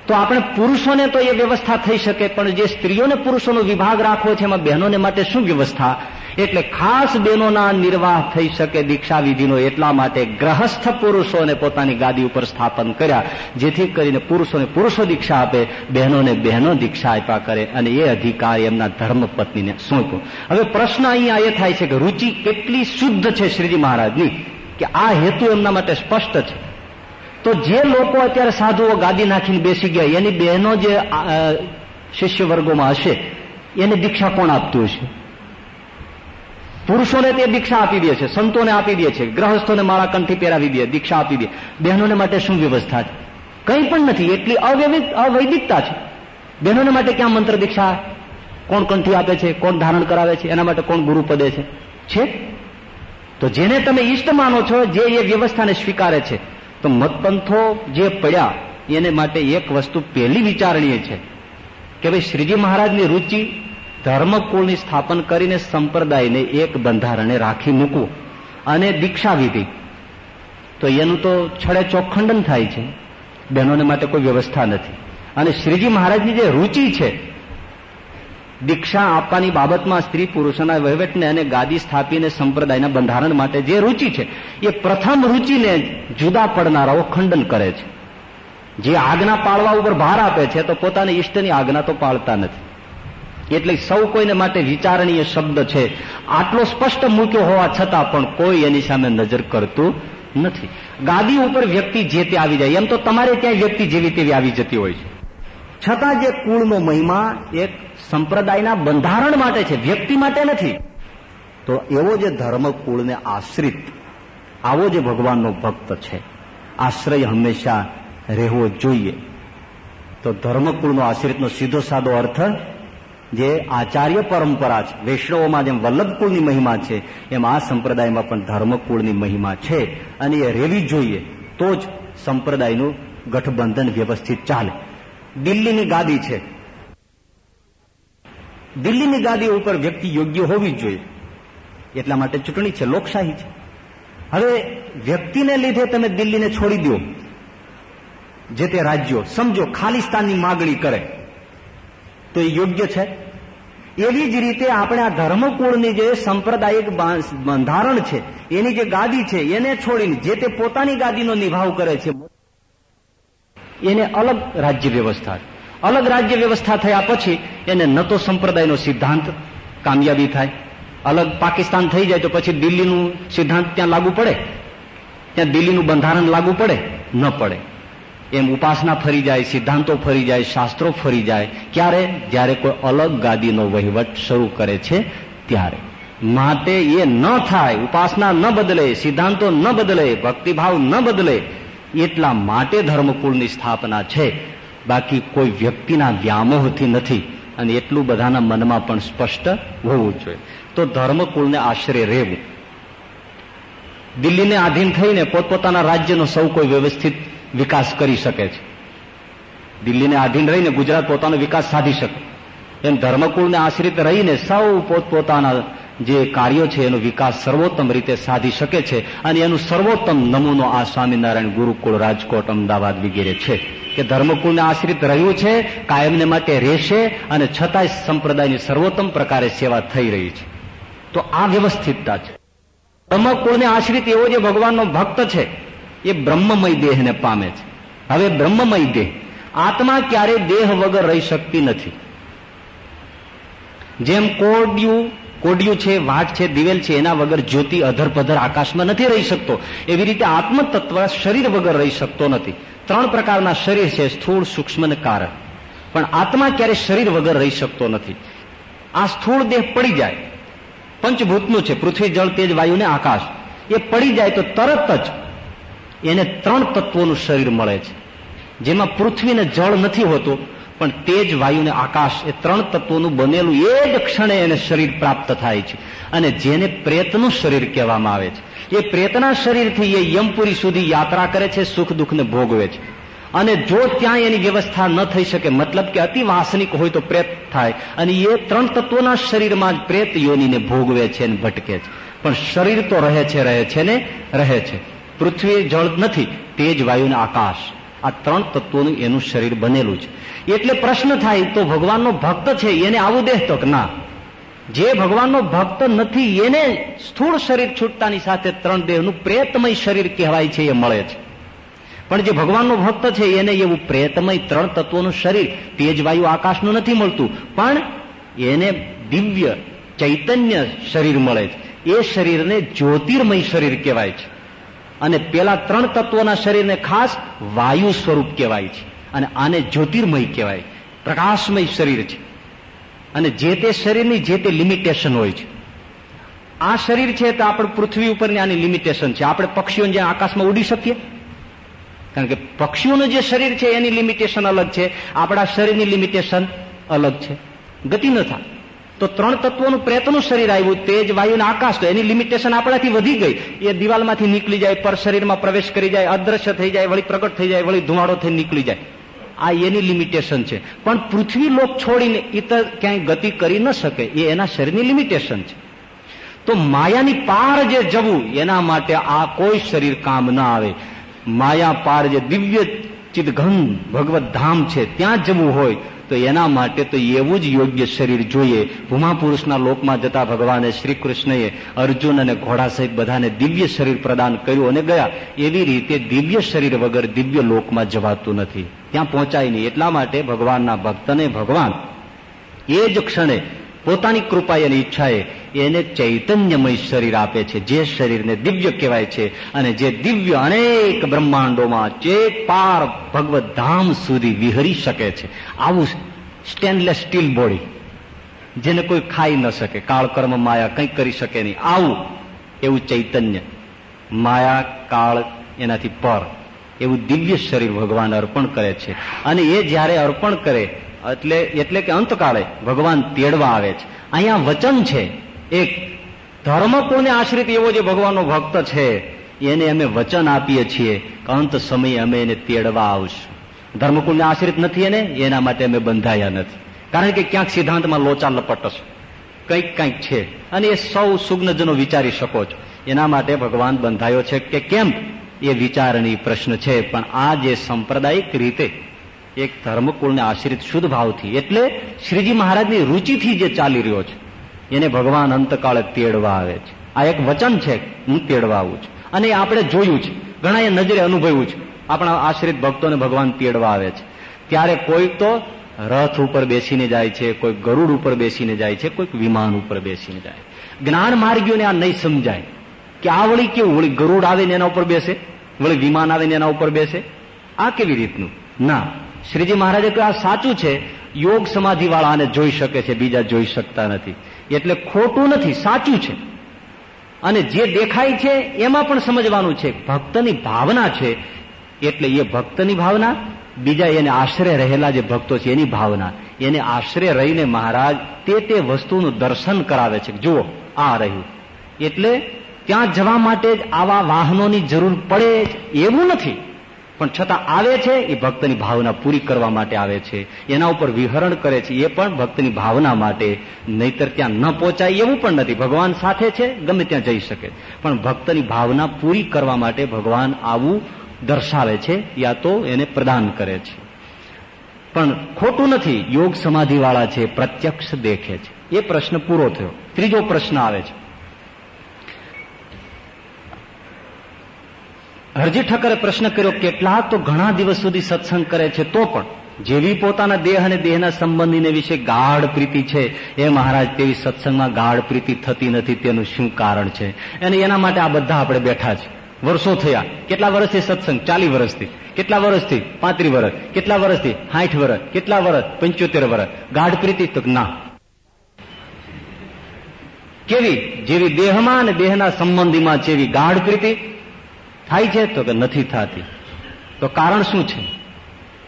તો આપણે પુરુષોને તો એ વ્યવસ્થા થઈ શકે, પણ જે સ્ત્રીઓને પુરુષોનો વિભાગ રાખવો છે, એમાં બહેનોને માટે શું વ્યવસ્થા? એટલે ખાસ બહેનોના નિર્વાહ થઈ શકે દીક્ષા વિધિનો એટલા માટે ગ્રહસ્થ પુરુષોને પોતાની ગાદી ઉપર સ્થાપન કર્યા, જેથી કરીને પુરુષોને પુરુષો દીક્ષા આપે, બહેનોને બહેનો દીક્ષા આપ્યા કરે, અને એ અધિકાર એમના ધર્મપત્નીને સોંપ્યો. હવે પ્રશ્ન અહીંયા એ થાય છે કે રુચિ કેટલી શુદ્ધ છે શ્રીજી મહારાજની, કે આ હેતુ એમના માટે સ્પષ્ટ છે? તો જે લોકો અત્યારે સાધુઓ ગાદી નાખીને બેસી ગયા, એની બહેનો જે શિષ્ય વર્ગોમાં હશે, એને દીક્ષા કોણ આપતું હશે? પુરુષોને તે દીક્ષા આપી દે છે, સંતોને આપી દે છે, ગ્રહસ્થોને માળા કંઠી પહેરાવી દે, દીક્ષા આપી દે. બહેનોને માટે શું વ્યવસ્થા છે? કંઈ પણ નથી, એટલી અવૈદિકતા છે. બહેનોને માટે ક્યાં મંત્ર દીક્ષા? કોણ કંઠી આપે છે, કોણ ધારણ કરાવે છે, એના માટે કોણ ગુરુ પદે છે? છે? તો જેને તમે ઈષ્ટ માનો છો, જે એ વ્યવસ્થાને સ્વીકારે છે તો મતપંથો જે પડ્યા, એને માટે એક વસ્તુ પહેલી વિચારણીય છે કે ભાઈ શ્રીજી મહારાજની રુચિ ધર્મકુળની સ્થાપન કરીને સંપ્રદાયને એક બંધારણે રાખી મૂકવું અને દીક્ષા વિધિ. તો એનું તો છડે ચોખંડન થાય છે. બહેનોને માટે કોઈ વ્યવસ્થા નથી. અને શ્રીજી મહારાજની જે રુચિ છે દીક્ષા આપવાની બાબતમાં સ્ત્રી પુરુષોના વહીવટને અને ગાદી સ્થાપીને સંપ્રદાયના બંધારણ માટે જે રુચિ છે, એ પ્રથમ રુચિને જુદા પડનારાઓ ખંડન કરે છે. જે આજ્ઞા પાળવા ઉપર ભાર આપે છે, તો પોતાની ઈષ્ટની આજ્ઞા તો પાળતા નથી. એટલે સૌ કોઈને માટે વિચારણીય શબ્દ છે. આટલો સ્પષ્ટ મૂક્યો હોવા છતાં પણ કોઈ એની સામે નજર કરતું નથી. ગાદી ઉપર વ્યક્તિ જે તે આવી જાય, એમ તો તમારે ત્યાં વ્યક્તિ જેવી તેવી આવી જતી હોય છે. છતાં જે કુળનો મહિમા, એક સંપ્રદાયના બંધારણ માટે છે, વ્યક્તિ માટે નથી. તો એવો જે ધર્મ કુળને આશ્રિત, આવો જે ભગવાનનો ભક્ત છે, આશ્રય હંમેશા રહેવો જોઈએ. તો ધર્મકુળનો આશ્રિતનો સીધો સાદો અર્થ, જે આચાર્ય પરંપરા છે, વૈષ્ણવોમાં જેમ વલ્લભકુળની મહિમા છે, એમ આ સંપ્રદાયમાં પણ ધર્મકુળની મહિમા છે, અને એ રહેવી જોઈએ, તો જ સંપ્રદાયનું ગઠબંધન વ્યવસ્થિત ચાલે. દિલ્હીની ગાદી છે દિલ્હીની ગાદી ઉપર વ્યક્તિ યોગ્ય હોવી જ જોઈએ. એટલા માટે ચૂંટણી છે, લોકશાહી છે. હવે વ્યક્તિને લીધે તમે દિલ્હીને છોડી દો. જે તે રાજ્યો, સમજો, ખાલિસ્તાનની માગણી કરે. તો એ યોગ્ય છે? એવી જ રીતે આપણે આ ધર્મકુળની જે સંપ્રદાયિક બંધારણ છે, એની જે ગાદી છે, એને છોડીને જે તે પોતાની ગાદીનો નિભાવ કરે છે, એને અલગ રાજ્ય વ્યવસ્થા અલગ રાજ્ય વ્યવસ્થા થયા પછી એને ન તો સંપ્રદાયનો સિદ્ધાંત કામયાબી થાય. અલગ પાકિસ્તાન થઈ જાય તો પછી દિલ્હીનું સિદ્ધાંત ત્યાં લાગુ પડે. ત્યાં દિલ્હીનું બંધારણ લાગુ પડે, ન પડે. એમ ઉપાસના ફરી જાય, સિદ્ધાંતો ફરી જાય, શાસ્ત્રો ફરી જાય. ક્યારે? જ્યારે કોઈ અલગ ગાદીનો વહીવટ શરૂ કરે છે, ત્યારે. માટે એ ન થાય, ઉપાસના ન બદલે, સિદ્ધાંતો ન બદલે, ભક્તિભાવ ન બદલે, એટલા માટે ધર્મકુળની સ્થાપના છે. બાકી કોઈ વ્યક્તિના વ્યામોહથી નથી અને એટલું બધાના મનમાં પણ સ્પષ્ટ હોવું જોઈએ. તો ધર્મકુળને આશરે રહેવું. દિલ્હીને આધીન થઈને પોતપોતાના રાજ્યનો સૌ કોઈ વ્યવસ્થિત વિકાસ કરી શકે છે. દિલ્હીને આધીન રહીને ગુજરાત પોતાનો વિકાસ સાધી શકે. એમ ધર્મકુળને આશ્રિત રહીને સૌ પોતપોતાના જે કાર્યો છે એનો વિકાસ સર્વોત્તમ રીતે સાધી શકે છે અને એનું સર્વોત્તમ નમૂનો આ સ્વામિનારાયણ ગુરુકુળ રાજકોટ અમદાવાદ વગેરે છે. કે ધર્મકુળને આશ્રિત રહ્યું છે, કાયમને માટે રહેશે અને છતાંય સંપ્રદાયની સર્વોત્તમ પ્રકારે સેવા થઈ રહી છે. તો આ વ્યવસ્થિતતા છે. ધર્મકુળને આશ્રિત એવો જે ભગવાનનો ભક્ત છે, એ બ્રહ્મમય દેહને પામે છે. હવે બ્રહ્મમય દેહ, આત્મા ક્યારેય દેહ વગર રહી શકતી નથી. જેમ કોડિયું કોડિયું છે, વાટ છે, દિવેલ છે, એના વગર જ્યોતિ અધર પધર આકાશમાં નથી રહી શકતો. એવી રીતે આત્મતત્વ શરીર વગર રહી શકતો નથી. ત્રણ પ્રકારના શરીર છે, સ્થૂળ, સૂક્ષ્મ અને કારણ પણ આત્મા ક્યારેય શરીર વગર રહી શકતો નથી. આ સ્થૂળ દેહ પડી જાય. પંચભૂતનું છે, પૃથ્વી, જળ, તેજ, વાયુ ને આકાશ. એ પડી જાય તો તરત જ એને ત્રણ તત્વોનું શરીર મળે છે. જેમાં પૃથ્વીને જળ નથી હોતું, પણ તેજ, વાયુ ને આકાશ એ ત્રણ તત્વોનું બનેલું એ જ ક્ષણે એને શરીર પ્રાપ્ત થાય છે. અને જેને પ્રેતનું શરીર કહેવામાં આવે છે. એ પ્રેતના શરીરથી એ યમપુરી સુધી યાત્રા કરે છે, સુખ દુઃખને ભોગવે છે. અને જો ત્યાં એની વ્યવસ્થા ન થઈ શકે, મતલબ કે અતિ વાસનિક હોય તો પ્રેત થાય. અને એ ત્રણ તત્વોના શરીરમાં જ પ્રેત યોનીને ભોગવે છે અને ભટકે છે. પણ શરીર તો રહે છે રહે છે ને રહે છે. પૃથ્વી જળ નથી તેજ વાયુ ને આકાશ. આ ત્રણ તત્વોનું એનું શરીર બનેલું છે. એટલે પ્રશ્ન થાય, તો ભગવાનનો ભક્ત છે, એને આવું દેહ તો ના? જે ભગવાનનો ભક્ત નથી, એને સ્થૂળ શરીર છૂટતાની સાથે ત્રણ દેહનું પ્રેતમય શરીર કહેવાય છે, એ મળે છે. પણ જે ભગવાનનો ભક્ત છે, એને એવું પ્રેતમય ત્રણ તત્વોનું શરીર તેજ વાયુ આકાશનું નથી મળતું, પણ એને દિવ્ય ચૈતન્ય શરીર મળે છે. એ શરીરને જ્યોતિર્મય શરીર કહેવાય છે. અને પેલા ત્રણ તત્વોના શરીરને ખાસ વાયુ સ્વરૂપ કહેવાય છે. અને આને જ્યોતિર્મય કહેવાય. પ્રકાશમય શરીર છે. અને જે તે શરીરની જે તે લિમિટેશન હોય છે. આ શરીર છે તો આપણે પૃથ્વી ઉપરની આની લિમિટેશન છે. આપણે પક્ષીઓને જ્યાં આકાશમાં ઉડી શકીએ. કારણ કે પક્ષીઓનું જે શરીર છે એની લિમિટેશન અલગ છે. આપણા શરીરની લિમિટેશન અલગ છે. ગતિ ન થાય. તો ત્રણ તત્વોનું પ્રેતનું શરીર આવ્યું, તેજ, વાયુ આકાશ, તો એની લિમિટેશન આપણાથી વધી ગઈ. એ દિવાલમાંથી નીકળી જાય, પર શરીરમાં પ્રવેશ કરી જાય, અદ્રશ્ય થઈ જાય, વળી પ્રગટ થઈ જાય, વળી ધુમાડો થઈ નીકળી જાય. આ એની લિમિટેશન છે. પણ પૃથ્વી લોક છોડીને ઇતર ક્યાંય ગતિ કરી ન શકે, એ એના શરીરની લિમિટેશન છે. તો માયાની પાર જે જવું, એના માટે આ કોઈ શરીર કામ ના આવે. માયા પાર જે દિવ્ય ચિદઘન ભગવત ધામ છે, ત્યાં જવું હોય, તો એના માટે તો એવું જ યોગ્ય શરીર જોઈએ. ભૂમા પુરુષના લોકમાં જતા ભગવાને શ્રી કૃષ્ણએ અર્જુન અને ઘોડા સહિત બધાને દિવ્ય શરીર પ્રદાન કર્યું અને ગયા. એવી રીતે દિવ્ય શરીર વગર દિવ્ય લોકમાં જવાતું નથી. ત્યાં પહોંચાય નહીં. એટલા માટે ભગવાનના ભક્તને ભગવાન એ જ ક્ષણે પોતાની કૃપા અને ઈચ્છાએ એને ચૈતન્યમય શરીર આપે છે. જે શરીરને દિવ્ય કહેવાય છે અને જે દિવ્ય અનેક બ્રહ્માંડોમાં ચેક પાર ભગવત ધામ સુધી વિહરી શકે છે. આવું સ્ટેનલેસ સ્ટીલ બોડી જેને કોઈ ખાઈ ન શકે, કાળકર્મ માયા કંઈ કરી શકે નહીં. આવું એવું ચૈતન્ય માયા કાળ એનાથી પર એવું દિવ્ય શરીર ભગવાન અર્પણ કરે છે. અને એ જ્યારે અર્પણ કરે, એટલે એટલે કે અંતકાળે ભગવાન તેડવા આવે છે. અહીંયા વચન છે. એક ધર્મ કોને આશ્રિત એવો જે ભગવાનનો ભક્ત છે, એને અમે વચન આપીએ છીએ અંત સમયે અમે એને તેડવા આવશું. ધર્મકુળને આશ્રિત નથી એને, એના માટે અમે બંધાયા નથી. કારણ કે ક્યાંક સિદ્ધાંતમાં લોચા લપટ છે કંઈક કંઈક છે. અને એ સૌ સુગ્નજનો વિચારી શકો છો. એના માટે ભગવાન બંધાયો છે કે કેમ? એ વિચારણી પ્રશ્ન છે, પણ આ જે સાંપ્રદાયિક રીતે એક ધર્મકુળને આશ્રિત શુદ્ધ ભાવથી, એટલે શ્રીજી મહારાજની રુચિથી જે ચાલી રહ્યો છે, એને ભગવાન અંતકાળે તેડવા આવે છે. આ એક વચન છે, હું તેડવા આવું છું. અને આપણે જોયું છે ઘણા એ નજરે અનુભવ્યું છે, આપણા આશ્રિત ભક્તોને ભગવાન તેડવા આવે છે. ત્યારે કોઈક તો રથ ઉપર બેસીને જાય છે, કોઈ ગરુડ ઉપર બેસીને જાય છે, કોઈક વિમાન ઉપર બેસીને જાય. જ્ઞાન માર્ગીઓને આ નહીં સમજાય. કે આ વળી કેવું? વળી ગરુડ આવે એના ઉપર બેસે? વળી વિમાન આવે ને એના ઉપર બેસે? આ કેવી રીતનું? ના. શ્રીજી મહારાજે કહ્યું, આ સાચું છે. યોગ સમાધિ વાળા આને જોઈ શકે છે, બીજા જોઈ શકતા નથી. એટલે ખોટું નથી, સાચું છે. અને જે દેખાય છે, એમાં પણ સમજવાનું છે, ભક્તની ભાવના છે. એટલે એ ભક્તની ભાવના, બીજા એને આશ્રય રહેલા જે ભક્તો છે, એની ભાવના. એને આશ્રય રહીને મહારાજ તે તે વસ્તુનું દર્શન કરાવે છે. જુઓ, આ રહ્યું. એટલે ત્યાં જવા માટે જ આવા વાહનોની જરૂર પડે એવું નથી. પણ છતાં આવે છે, એ ભક્તની ભાવના પૂરી કરવા માટે આવે છે. એના ઉપર વિહરણ કરે છે, એ પણ ભક્તની ભાવના માટે. નહીતર ત્યાં ન પહોંચાય એવું પણ નથી. ભગવાન સાથે છે, ગમે ત્યાં જઈ શકે. પણ ભક્તની ભાવના પૂરી કરવા માટે ભગવાન આવું દર્શાવે છે, યા તો એને પ્રદાન કરે છે. પણ ખોટું નથી. યોગ સમાધિ વાળા છે, પ્રત્યક્ષ દેખે છે. એ પ્રશ્ન પૂરો થયો. ત્રીજો પ્રશ્ન આવે છે. હરજી ઠક્કરે પ્રશ્ન કર્યો કેટલા તો ઘણા દિવસ સુધી સત્સંગ કરે છે, તો પણ જેવી પોતાના દેહ અને દેહના સંબંધીને વિશે ગાઢ પ્રીતિ છે, એ મહારાજ તેવી સત્સંગમાં ગાઢ પ્રીતિ થતી નથી, તેનું શું કારણ છે? અને એના માટે આ બધા આપણે બેઠા છે. વર્ષો થયા. કેટલા વર્ષથી સત્સંગ? ચાલી વર્ષથી. કેટલા વર્ષથી? પાંત્રી વર્ષ. કેટલા વર્ષથી? સાઠ વર્ષ. કેટલા વર્ષ? પંચોતેર વર્ષ. ગાઢ પ્રીતિ તો ના. કેવી? જેવી દેહમાં અને દેહના સંબંધીમાં જેવી ગાઢ પ્રીતિ થાય છે તો કે નથી થતી? તો કારણ શું છે?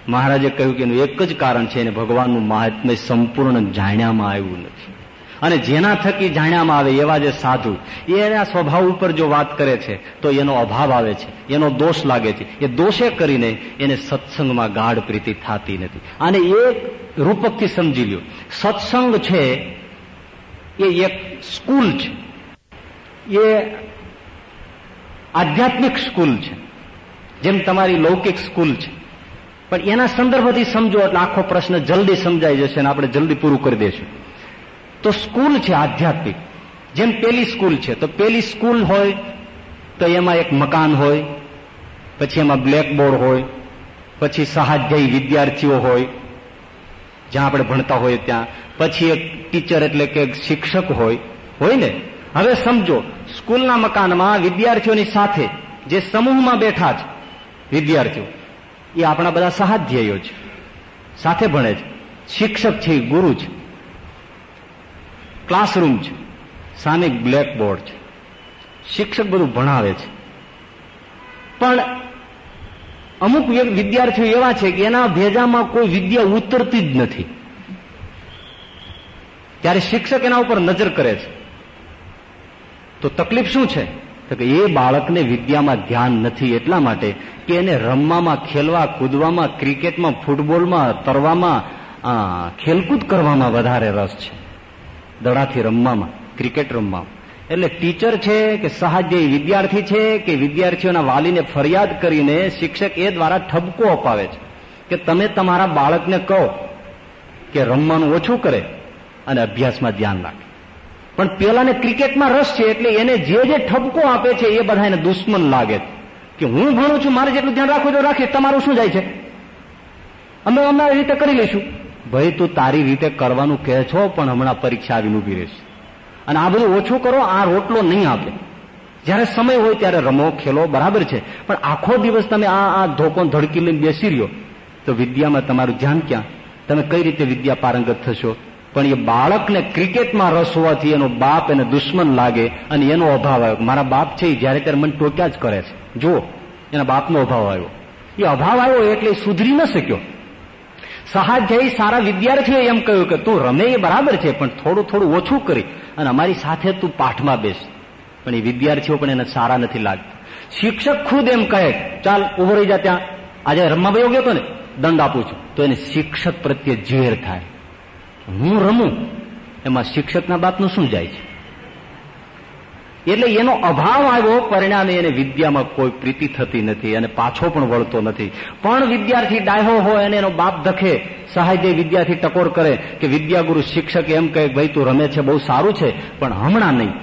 મહારાજે કહ્યું કે એનું એક જ કારણ છે, એને ભગવાનનું મહાત્મ્ય સંપૂર્ણ જાણ્યામાં આવ્યું નથી. અને જેના થકી જાણ્યામાં આવે એવા જે સાધુ એના સ્વભાવ ઉપર જો વાત કરે છે, તો એનો અભાવ આવે છે, એનો દોષ લાગે છે. એ દોષે કરીને એને સત્સંગમાં ગાઢ પ્રીતિ થતી નથી. અને એક રૂપકથી સમજી લ્યો, સત્સંગ છે, એ એક સ્કૂલ છે. એ આધ્યાત્મિક સ્કૂલ છે. જેમ તમારી લૌકિક સ્કૂલ છે. પણ એના સંદર્ભથી સમજો એટલે આખો પ્રશ્ન જલ્દી સમજાઈ જશે અને આપણે જલ્દી પૂરું કરી દઈશું તો સ્કૂલ છે આધ્યાત્મિક. જેમ પેલી સ્કૂલ છે, તો પેલી સ્કૂલ હોય તો એમાં એક મકાન હોય, પછી એમાં બ્લેકબોર્ડ હોય, પછી સહાધ્યાયી વિદ્યાર્થીઓ હોય, જ્યાં આપણે ભણતા હોઈએ ત્યાં, પછી એક ટીચર એટલે કે શિક્ષક હોય હોય ને? હવે સમજો, સ્કૂલના મકાનમાં વિદ્યાર્થીઓની સાથે જે સમૂહમાં બેઠા છે વિદ્યાર્થીઓ, એ આપણા બધા સહાધ્યેયો છે સાથે ભણે છે શિક્ષક છે, ગુરુ છે ક્લાસરૂમ છે સામે બ્લેકબોર્ડ છે. શિક્ષક બધું ભણાવે છે. પણ અમુક વિદ્યાર્થીઓ એવા છે કે એના ભેજામાં કોઈ વિદ્યા ઉતરતી જ નથી. ત્યારે શિક્ષક એના ઉપર નજર કરે છે. તો તકલીફ શું છે? તો કે એ બાળકને વિદ્યામાં ધ્યાન નથી એટલા માટે કે એને રમવામાં, ખેલવા, કૂદવામાં, ક્રિકેટમાં, ફૂટબોલમાં, તરવામાં ખેલકૂદ કરવામાં વધારે રસ છે. દડાથી રમવામાં, ક્રિકેટ રમવામાં. એટલે ટીચર છે કે સહાજ્ય વિદ્યાર્થી છે કે વિદ્યાર્થીઓના વાલીને ફરિયાદ કરીને શિક્ષક એ દ્વારા ઠપકો અપાવે છે. કે તમે તમારા બાળકને કહો કે રમવાનું ઓછું કરે અને અભ્યાસમાં ધ્યાન રાખે. પણ પેલાને ક્રિકેટમાં રસ છે એટલે એને જે જે ઠપકો આપે છે એ બધા એને દુશ્મન લાગે કે હું ભણું છું, મારે જેટલું ધ્યાન રાખવું તો રાખીશ, તમારું શું જાય છે? અમે અમારી રીતે કરી લઈશું. ભાઈ, તું તારી રીતે કરવાનું કહે છો, પણ હમણાં પરીક્ષા આવીને ઊભી રહેશે. અને આ બધું ઓછું કરો, આ રોટલો નહીં આપે. જ્યારે સમય હોય ત્યારે રમો, ખેલો, બરાબર છે. પણ આખો દિવસ તમે આ આ ધોકો ધડકી લઈને બેસી રહ્યો, તો વિદ્યામાં તમારું ધ્યાન ક્યાં? તમે કઈ રીતે વિદ્યા પારંગત થશો? પણ એ બાળકને ક્રિકેટમાં રસ હોવાથી એનો બાપ એને દુશ્મન લાગે અને એનો અભાવ આવ્યો. મારા બાપ છે જ્યારે ત્યારે મને ટોક્યા જ કરે છે. જુઓ, એના બાપનો અભાવ આવ્યો. એ અભાવ આવ્યો એટલે સુધરી ન શક્યો. સહાધ્યાયી સારા વિદ્યાર્થીઓએ એમ કહ્યું કે તું રમે એ બરાબર છે, પણ થોડું થોડું ઓછું કરી અને અમારી સાથે તું પાઠમાં બેસ. પણ એ વિદ્યાર્થીઓ પણ એને સારા નથી લાગતા. શિક્ષક ખુદ એમ કહે, ચાલ ઊભો રહી જા ત્યાં. આજે રમવા ભાઈ ગયો હતો ને? દંડ આપું છું. તો એને શિક્ષક પ્રત્યે ઝેર થાય. હું રમું, એમાં શિક્ષકના બાપનું શું જાય છે? એટલે એનો અભાવ આવ્યો, પરિણામે એને વિદ્યામાં કોઈ પ્રીતિ થતી નથી અને પાછો પણ વળતો નથી. પણ વિદ્યાર્થી ડાયો હોય અને એનો બાપ ધખે સહાય વિદ્યાર્થી ટકોર કરે, કે વિદ્યાગુરુ શિક્ષક એમ કહે ભાઈ તું રમે છે, બહુ સારું છે, પણ હમણાં નહીં.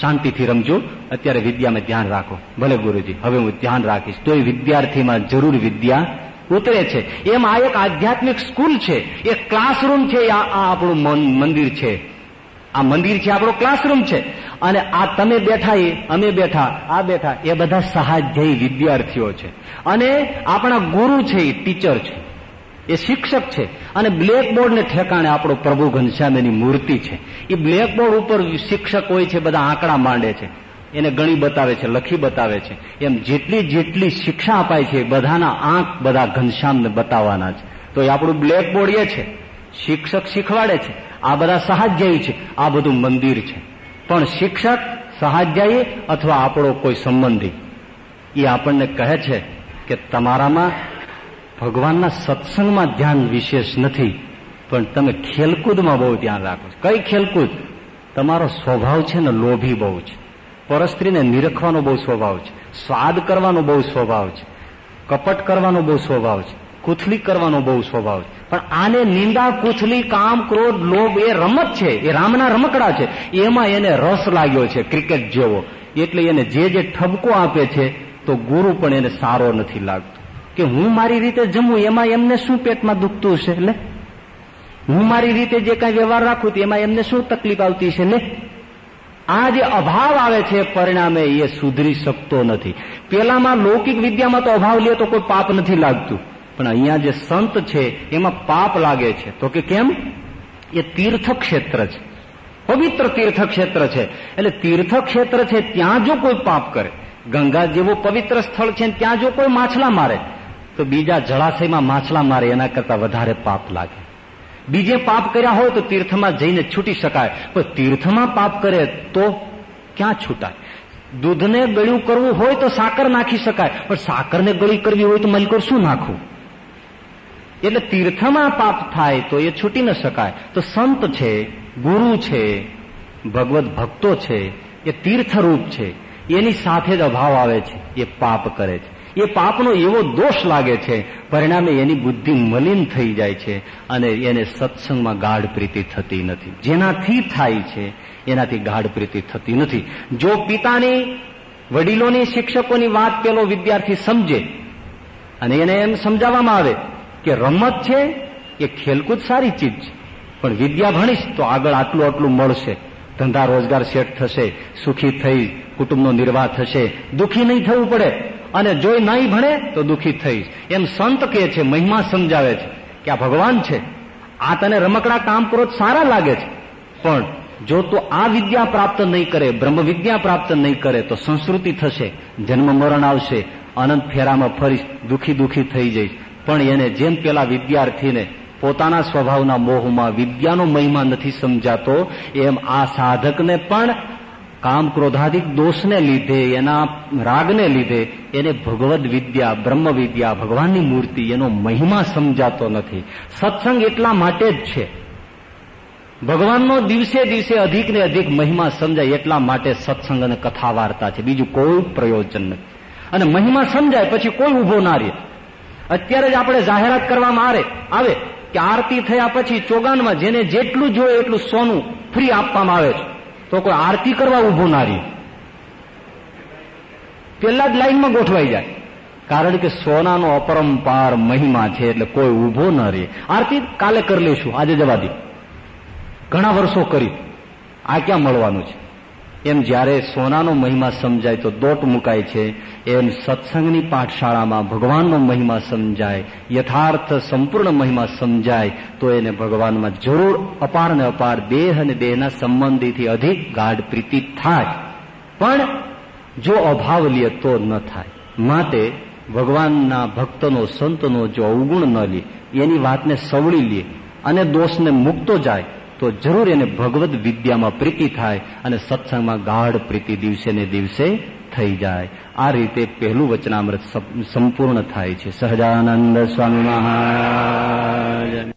શાંતિથી રમજો, અત્યારે વિદ્યામાં ધ્યાન રાખો. ભલે ગુરુજી, હવે હું ધ્યાન રાખીશ. તો એ વિદ્યાર્થીમાં જરૂર વિદ્યા ઉતરે છે. એમ આ એક આધ્યાત્મિક સ્કૂલ છે. એક ક્લાસરૂમ છે. આ આપણું મંદિર છે. આ મંદિર છે, આપણો ક્લાસરૂમ છે. અને આ તમે બેઠા એ અમે બેઠા, આ બેઠા, એ બધા સહાધ્યાયી વિદ્યાર્થીઓ છે. અને આપણા ગુરુ છે એ, ટીચર છે. એ શિક્ષક છે. અને બ્લેકબોર્ડ ને ઠેકાણે આપણો પ્રભુ ઘનશ્યામની મૂર્તિ છે. એ બ્લેકબોર્ડ ઉપર શિક્ષક હોય છે, બધા આંકડા માંડે છે. એને ગણી બતાવે છે, લખી બતાવે છે. એમ જેટલી જેટલી શિક્ષા અપાય છે, બધાના આંખ બધા ઘનશ્યામને બતાવવાના છે. તો એ આપણું બ્લેકબોર્ડ એ છે. શિક્ષક શીખવાડે છે. આ બધા સહાધ્યાયી છે. આ બધું મંદિર છે. પણ શિક્ષક, સહાધ્યાયી અથવા આપણો કોઈ સંબંધી, એ આપણને કહે છે કે તમારામાં ભગવાનના સત્સંગમાં ધ્યાન વિશેષ નથી, પણ તમે ખેલકૂદમાં બહુ ધ્યાન રાખો છો. કઈ ખેલકૂદ? તમારો સ્વભાવ છે ને લોભી બહુ છે. પરસ્ત્રીને નિરખવાનો બહુ સ્વભાવ છે, સ્વાદ કરવાનો બહુ સ્વભાવ છે, કપટ કરવાનો બહુ સ્વભાવ છે, કુથલી કરવાનો બહુ સ્વભાવ છે. પણ આને નિંદા, કુથલી, કામ, ક્રોધ, લોભ એ રમત છે, એ રામના રમકડા છે. એમાં એને રસ લાગ્યો છે, ક્રિકેટ જેવો. એટલે એને જે જે ઠબકો આપે છે, તો ગુરુ પણ એને સારો નથી લાગતો. કે હું મારી રીતે જમું, એમાં એમને શું પેટમાં દુખતું છે એટલે હું મારી રીતે જે કાંઈ વ્યવહાર રાખું એમાં એમને શું તકલીફ આવતી છે ને આ જે અભાવ આવે છે, પરિણામે એ સુધરી શકતો નથી. પેલામાં લૌકિક વિદ્યામાં તો અભાવ લે તો કોઈ પાપ નથી લાગતું. પણ અહીંયા જે સંત છે, એમાં પાપ લાગે છે. તો કે કેમ? એ તીર્થ ક્ષેત્ર છે. પવિત્ર તીર્થ ક્ષેત્ર છે. એટલે તીર્થ ક્ષેત્ર છે, ત્યાં જો કોઈ પાપ કરે, ગંગા જેવું પવિત્ર સ્થળ છે, ત્યાં જો કોઈ માછલા મારે, તો બીજા જળાશયમાં માછલા મારે, એના કરતા વધારે પાપ લાગે. બીજે પાપ કર્યા હોય તો તીર્થમાં જઈને છૂટી શકાય. પણ તીર્થમાં પાપ કરે તો ક્યાં છૂટાય? દૂધને ગળ્યું કરવું હોય તો સાકર નાખી શકાય. પણ સાકરને ગળી કરવી હોય તો મલકોર શું નાખવું? એટલે તીર્થમાં પાપ થાય તો એ છૂટી ન શકાય. તો સંત છે, ગુરુ છે ભગવત ભક્તો છે, એ તીર્થરૂપ છે. એની સાથે જ અભાવ આવે છે. એ પાપ કરે છે. એ પાપનો એવો દોષ લાગે છે, પરિણામે એની બુદ્ધિ મલિન થઈ જાય છે અને એને સત્સંગમાં ગાઢ પ્રીતિ થતી નથી. જેનાથી થાય છે, એનાથી ગાઢ પ્રીતિ થતી નથી. જો પિતાની વડીલોની શિક્ષકોની વાત પેલો વિદ્યાર્થી સમજે અને એને એમ સમજાવવામાં આવે કે રમત છે, એ ખેલકૂદ સારી ચીજ છે. પણ વિદ્યા ભણીશ તો આગળ આટલું આટલું મળશે. ધંધા રોજગાર સેટ થશે, સુખી થઈ, કુટુંબનો નિર્વાહ થશે, દુઃખી નહીં થવું પડે. અને જો નહીં ભણે તો દુખી થઈશ. એમ સંત કહે છે, મહિમા સમજાવે છે કે આ ભગવાન છે. આ તને રમકડા કામ કરો સારા લાગે છે. પણ જો તો આ વિદ્યા પ્રાપ્ત નહીં કરે બ્રહ્મ વિદ્યા પ્રાપ્ત નહીં કરે, તો સંસ્કૃતિ થશે, જન્મ મરણ આવશે, અનંત ફેરામાં ફરીશ, દુખી દુઃખી થઈ જઈશ. પણ એને જેમ પેલા વિદ્યાર્થીને પોતાના સ્વભાવના મોહમાં વિદ્યાનો મહિમા નથી સમજાતો, એમ આ સાધકને પણ કામ ક્રોધાધિક દોષને લીધે, એના રાગને લીધે, એને ભગવદ વિદ્યા, બ્રહ્મ વિદ્યા, ભગવાનની મૂર્તિ, એનો મહિમા સમજાતો નથી. સત્સંગ એટલા માટે જ છે. ભગવાનનો દિવસે દિવસે અધિક ને અધિક મહિમા સમજાય એટલા માટે સત્સંગ અને કથા વાર્તા છે. બીજું કોઈ પ્રયોજન નથી. અને મહિમા સમજાય પછી કોઈ ઊભો ના રહે. અત્યારે જ આપણે જાહેરાત કરવામાં આવે કે આરતી થયા પછી ચોગાનમાં જેને જેટલું જોઈએ એટલું સોનું ફ્રી આપવામાં આવે છે. તો કોઈ આરતી કરવા ઊભો ના રહે. પેલા જ લાઈનમાં ગોઠવાઈ જાય. કારણ કે સોનાનો અપરંપાર મહિમા છે એટલે કોઈ ઊભો ન રહે. આરતી કાલે કરી લઈશું. આજે જવા દે. ઘણા વર્ષો કરી. આ ક્યાં મળવાનું છે? એમ જ્યારે સોનાનો મહિમા સમજાય તો દોટ મુકાય છે, એમ સત્સંગની પાઠશાળામાં ભગવાનનો મહિમા સમજાય, યથાર્થ સંપૂર્ણ મહિમા સમજાય, તો એને ભગવાનમાં જરૂર અપાર ને અપાર દેહ અને દેહના સંબંધીથી અધિક ગાઢ પ્રીતિ થાય. પણ જો અભાવ લે તો ન થાય. માટે ભગવાનના ભક્તનો, સંતનો જો અવગુણ ન લે, એની વાતને સવળી લે અને દોષને મૂકતો જાય તો જરૂર એને ભગવદ વિદ્યામાં પ્રીતિ થાય અને સત્સંગમાં ગાઢ પ્રીતિ દિવસે ને દિવસે થઈ જાય. આ રીતે પહેલું વચનામૃત સંપૂર્ણ થાય છે. સહજાનંદ સ્વામી મહારાજ.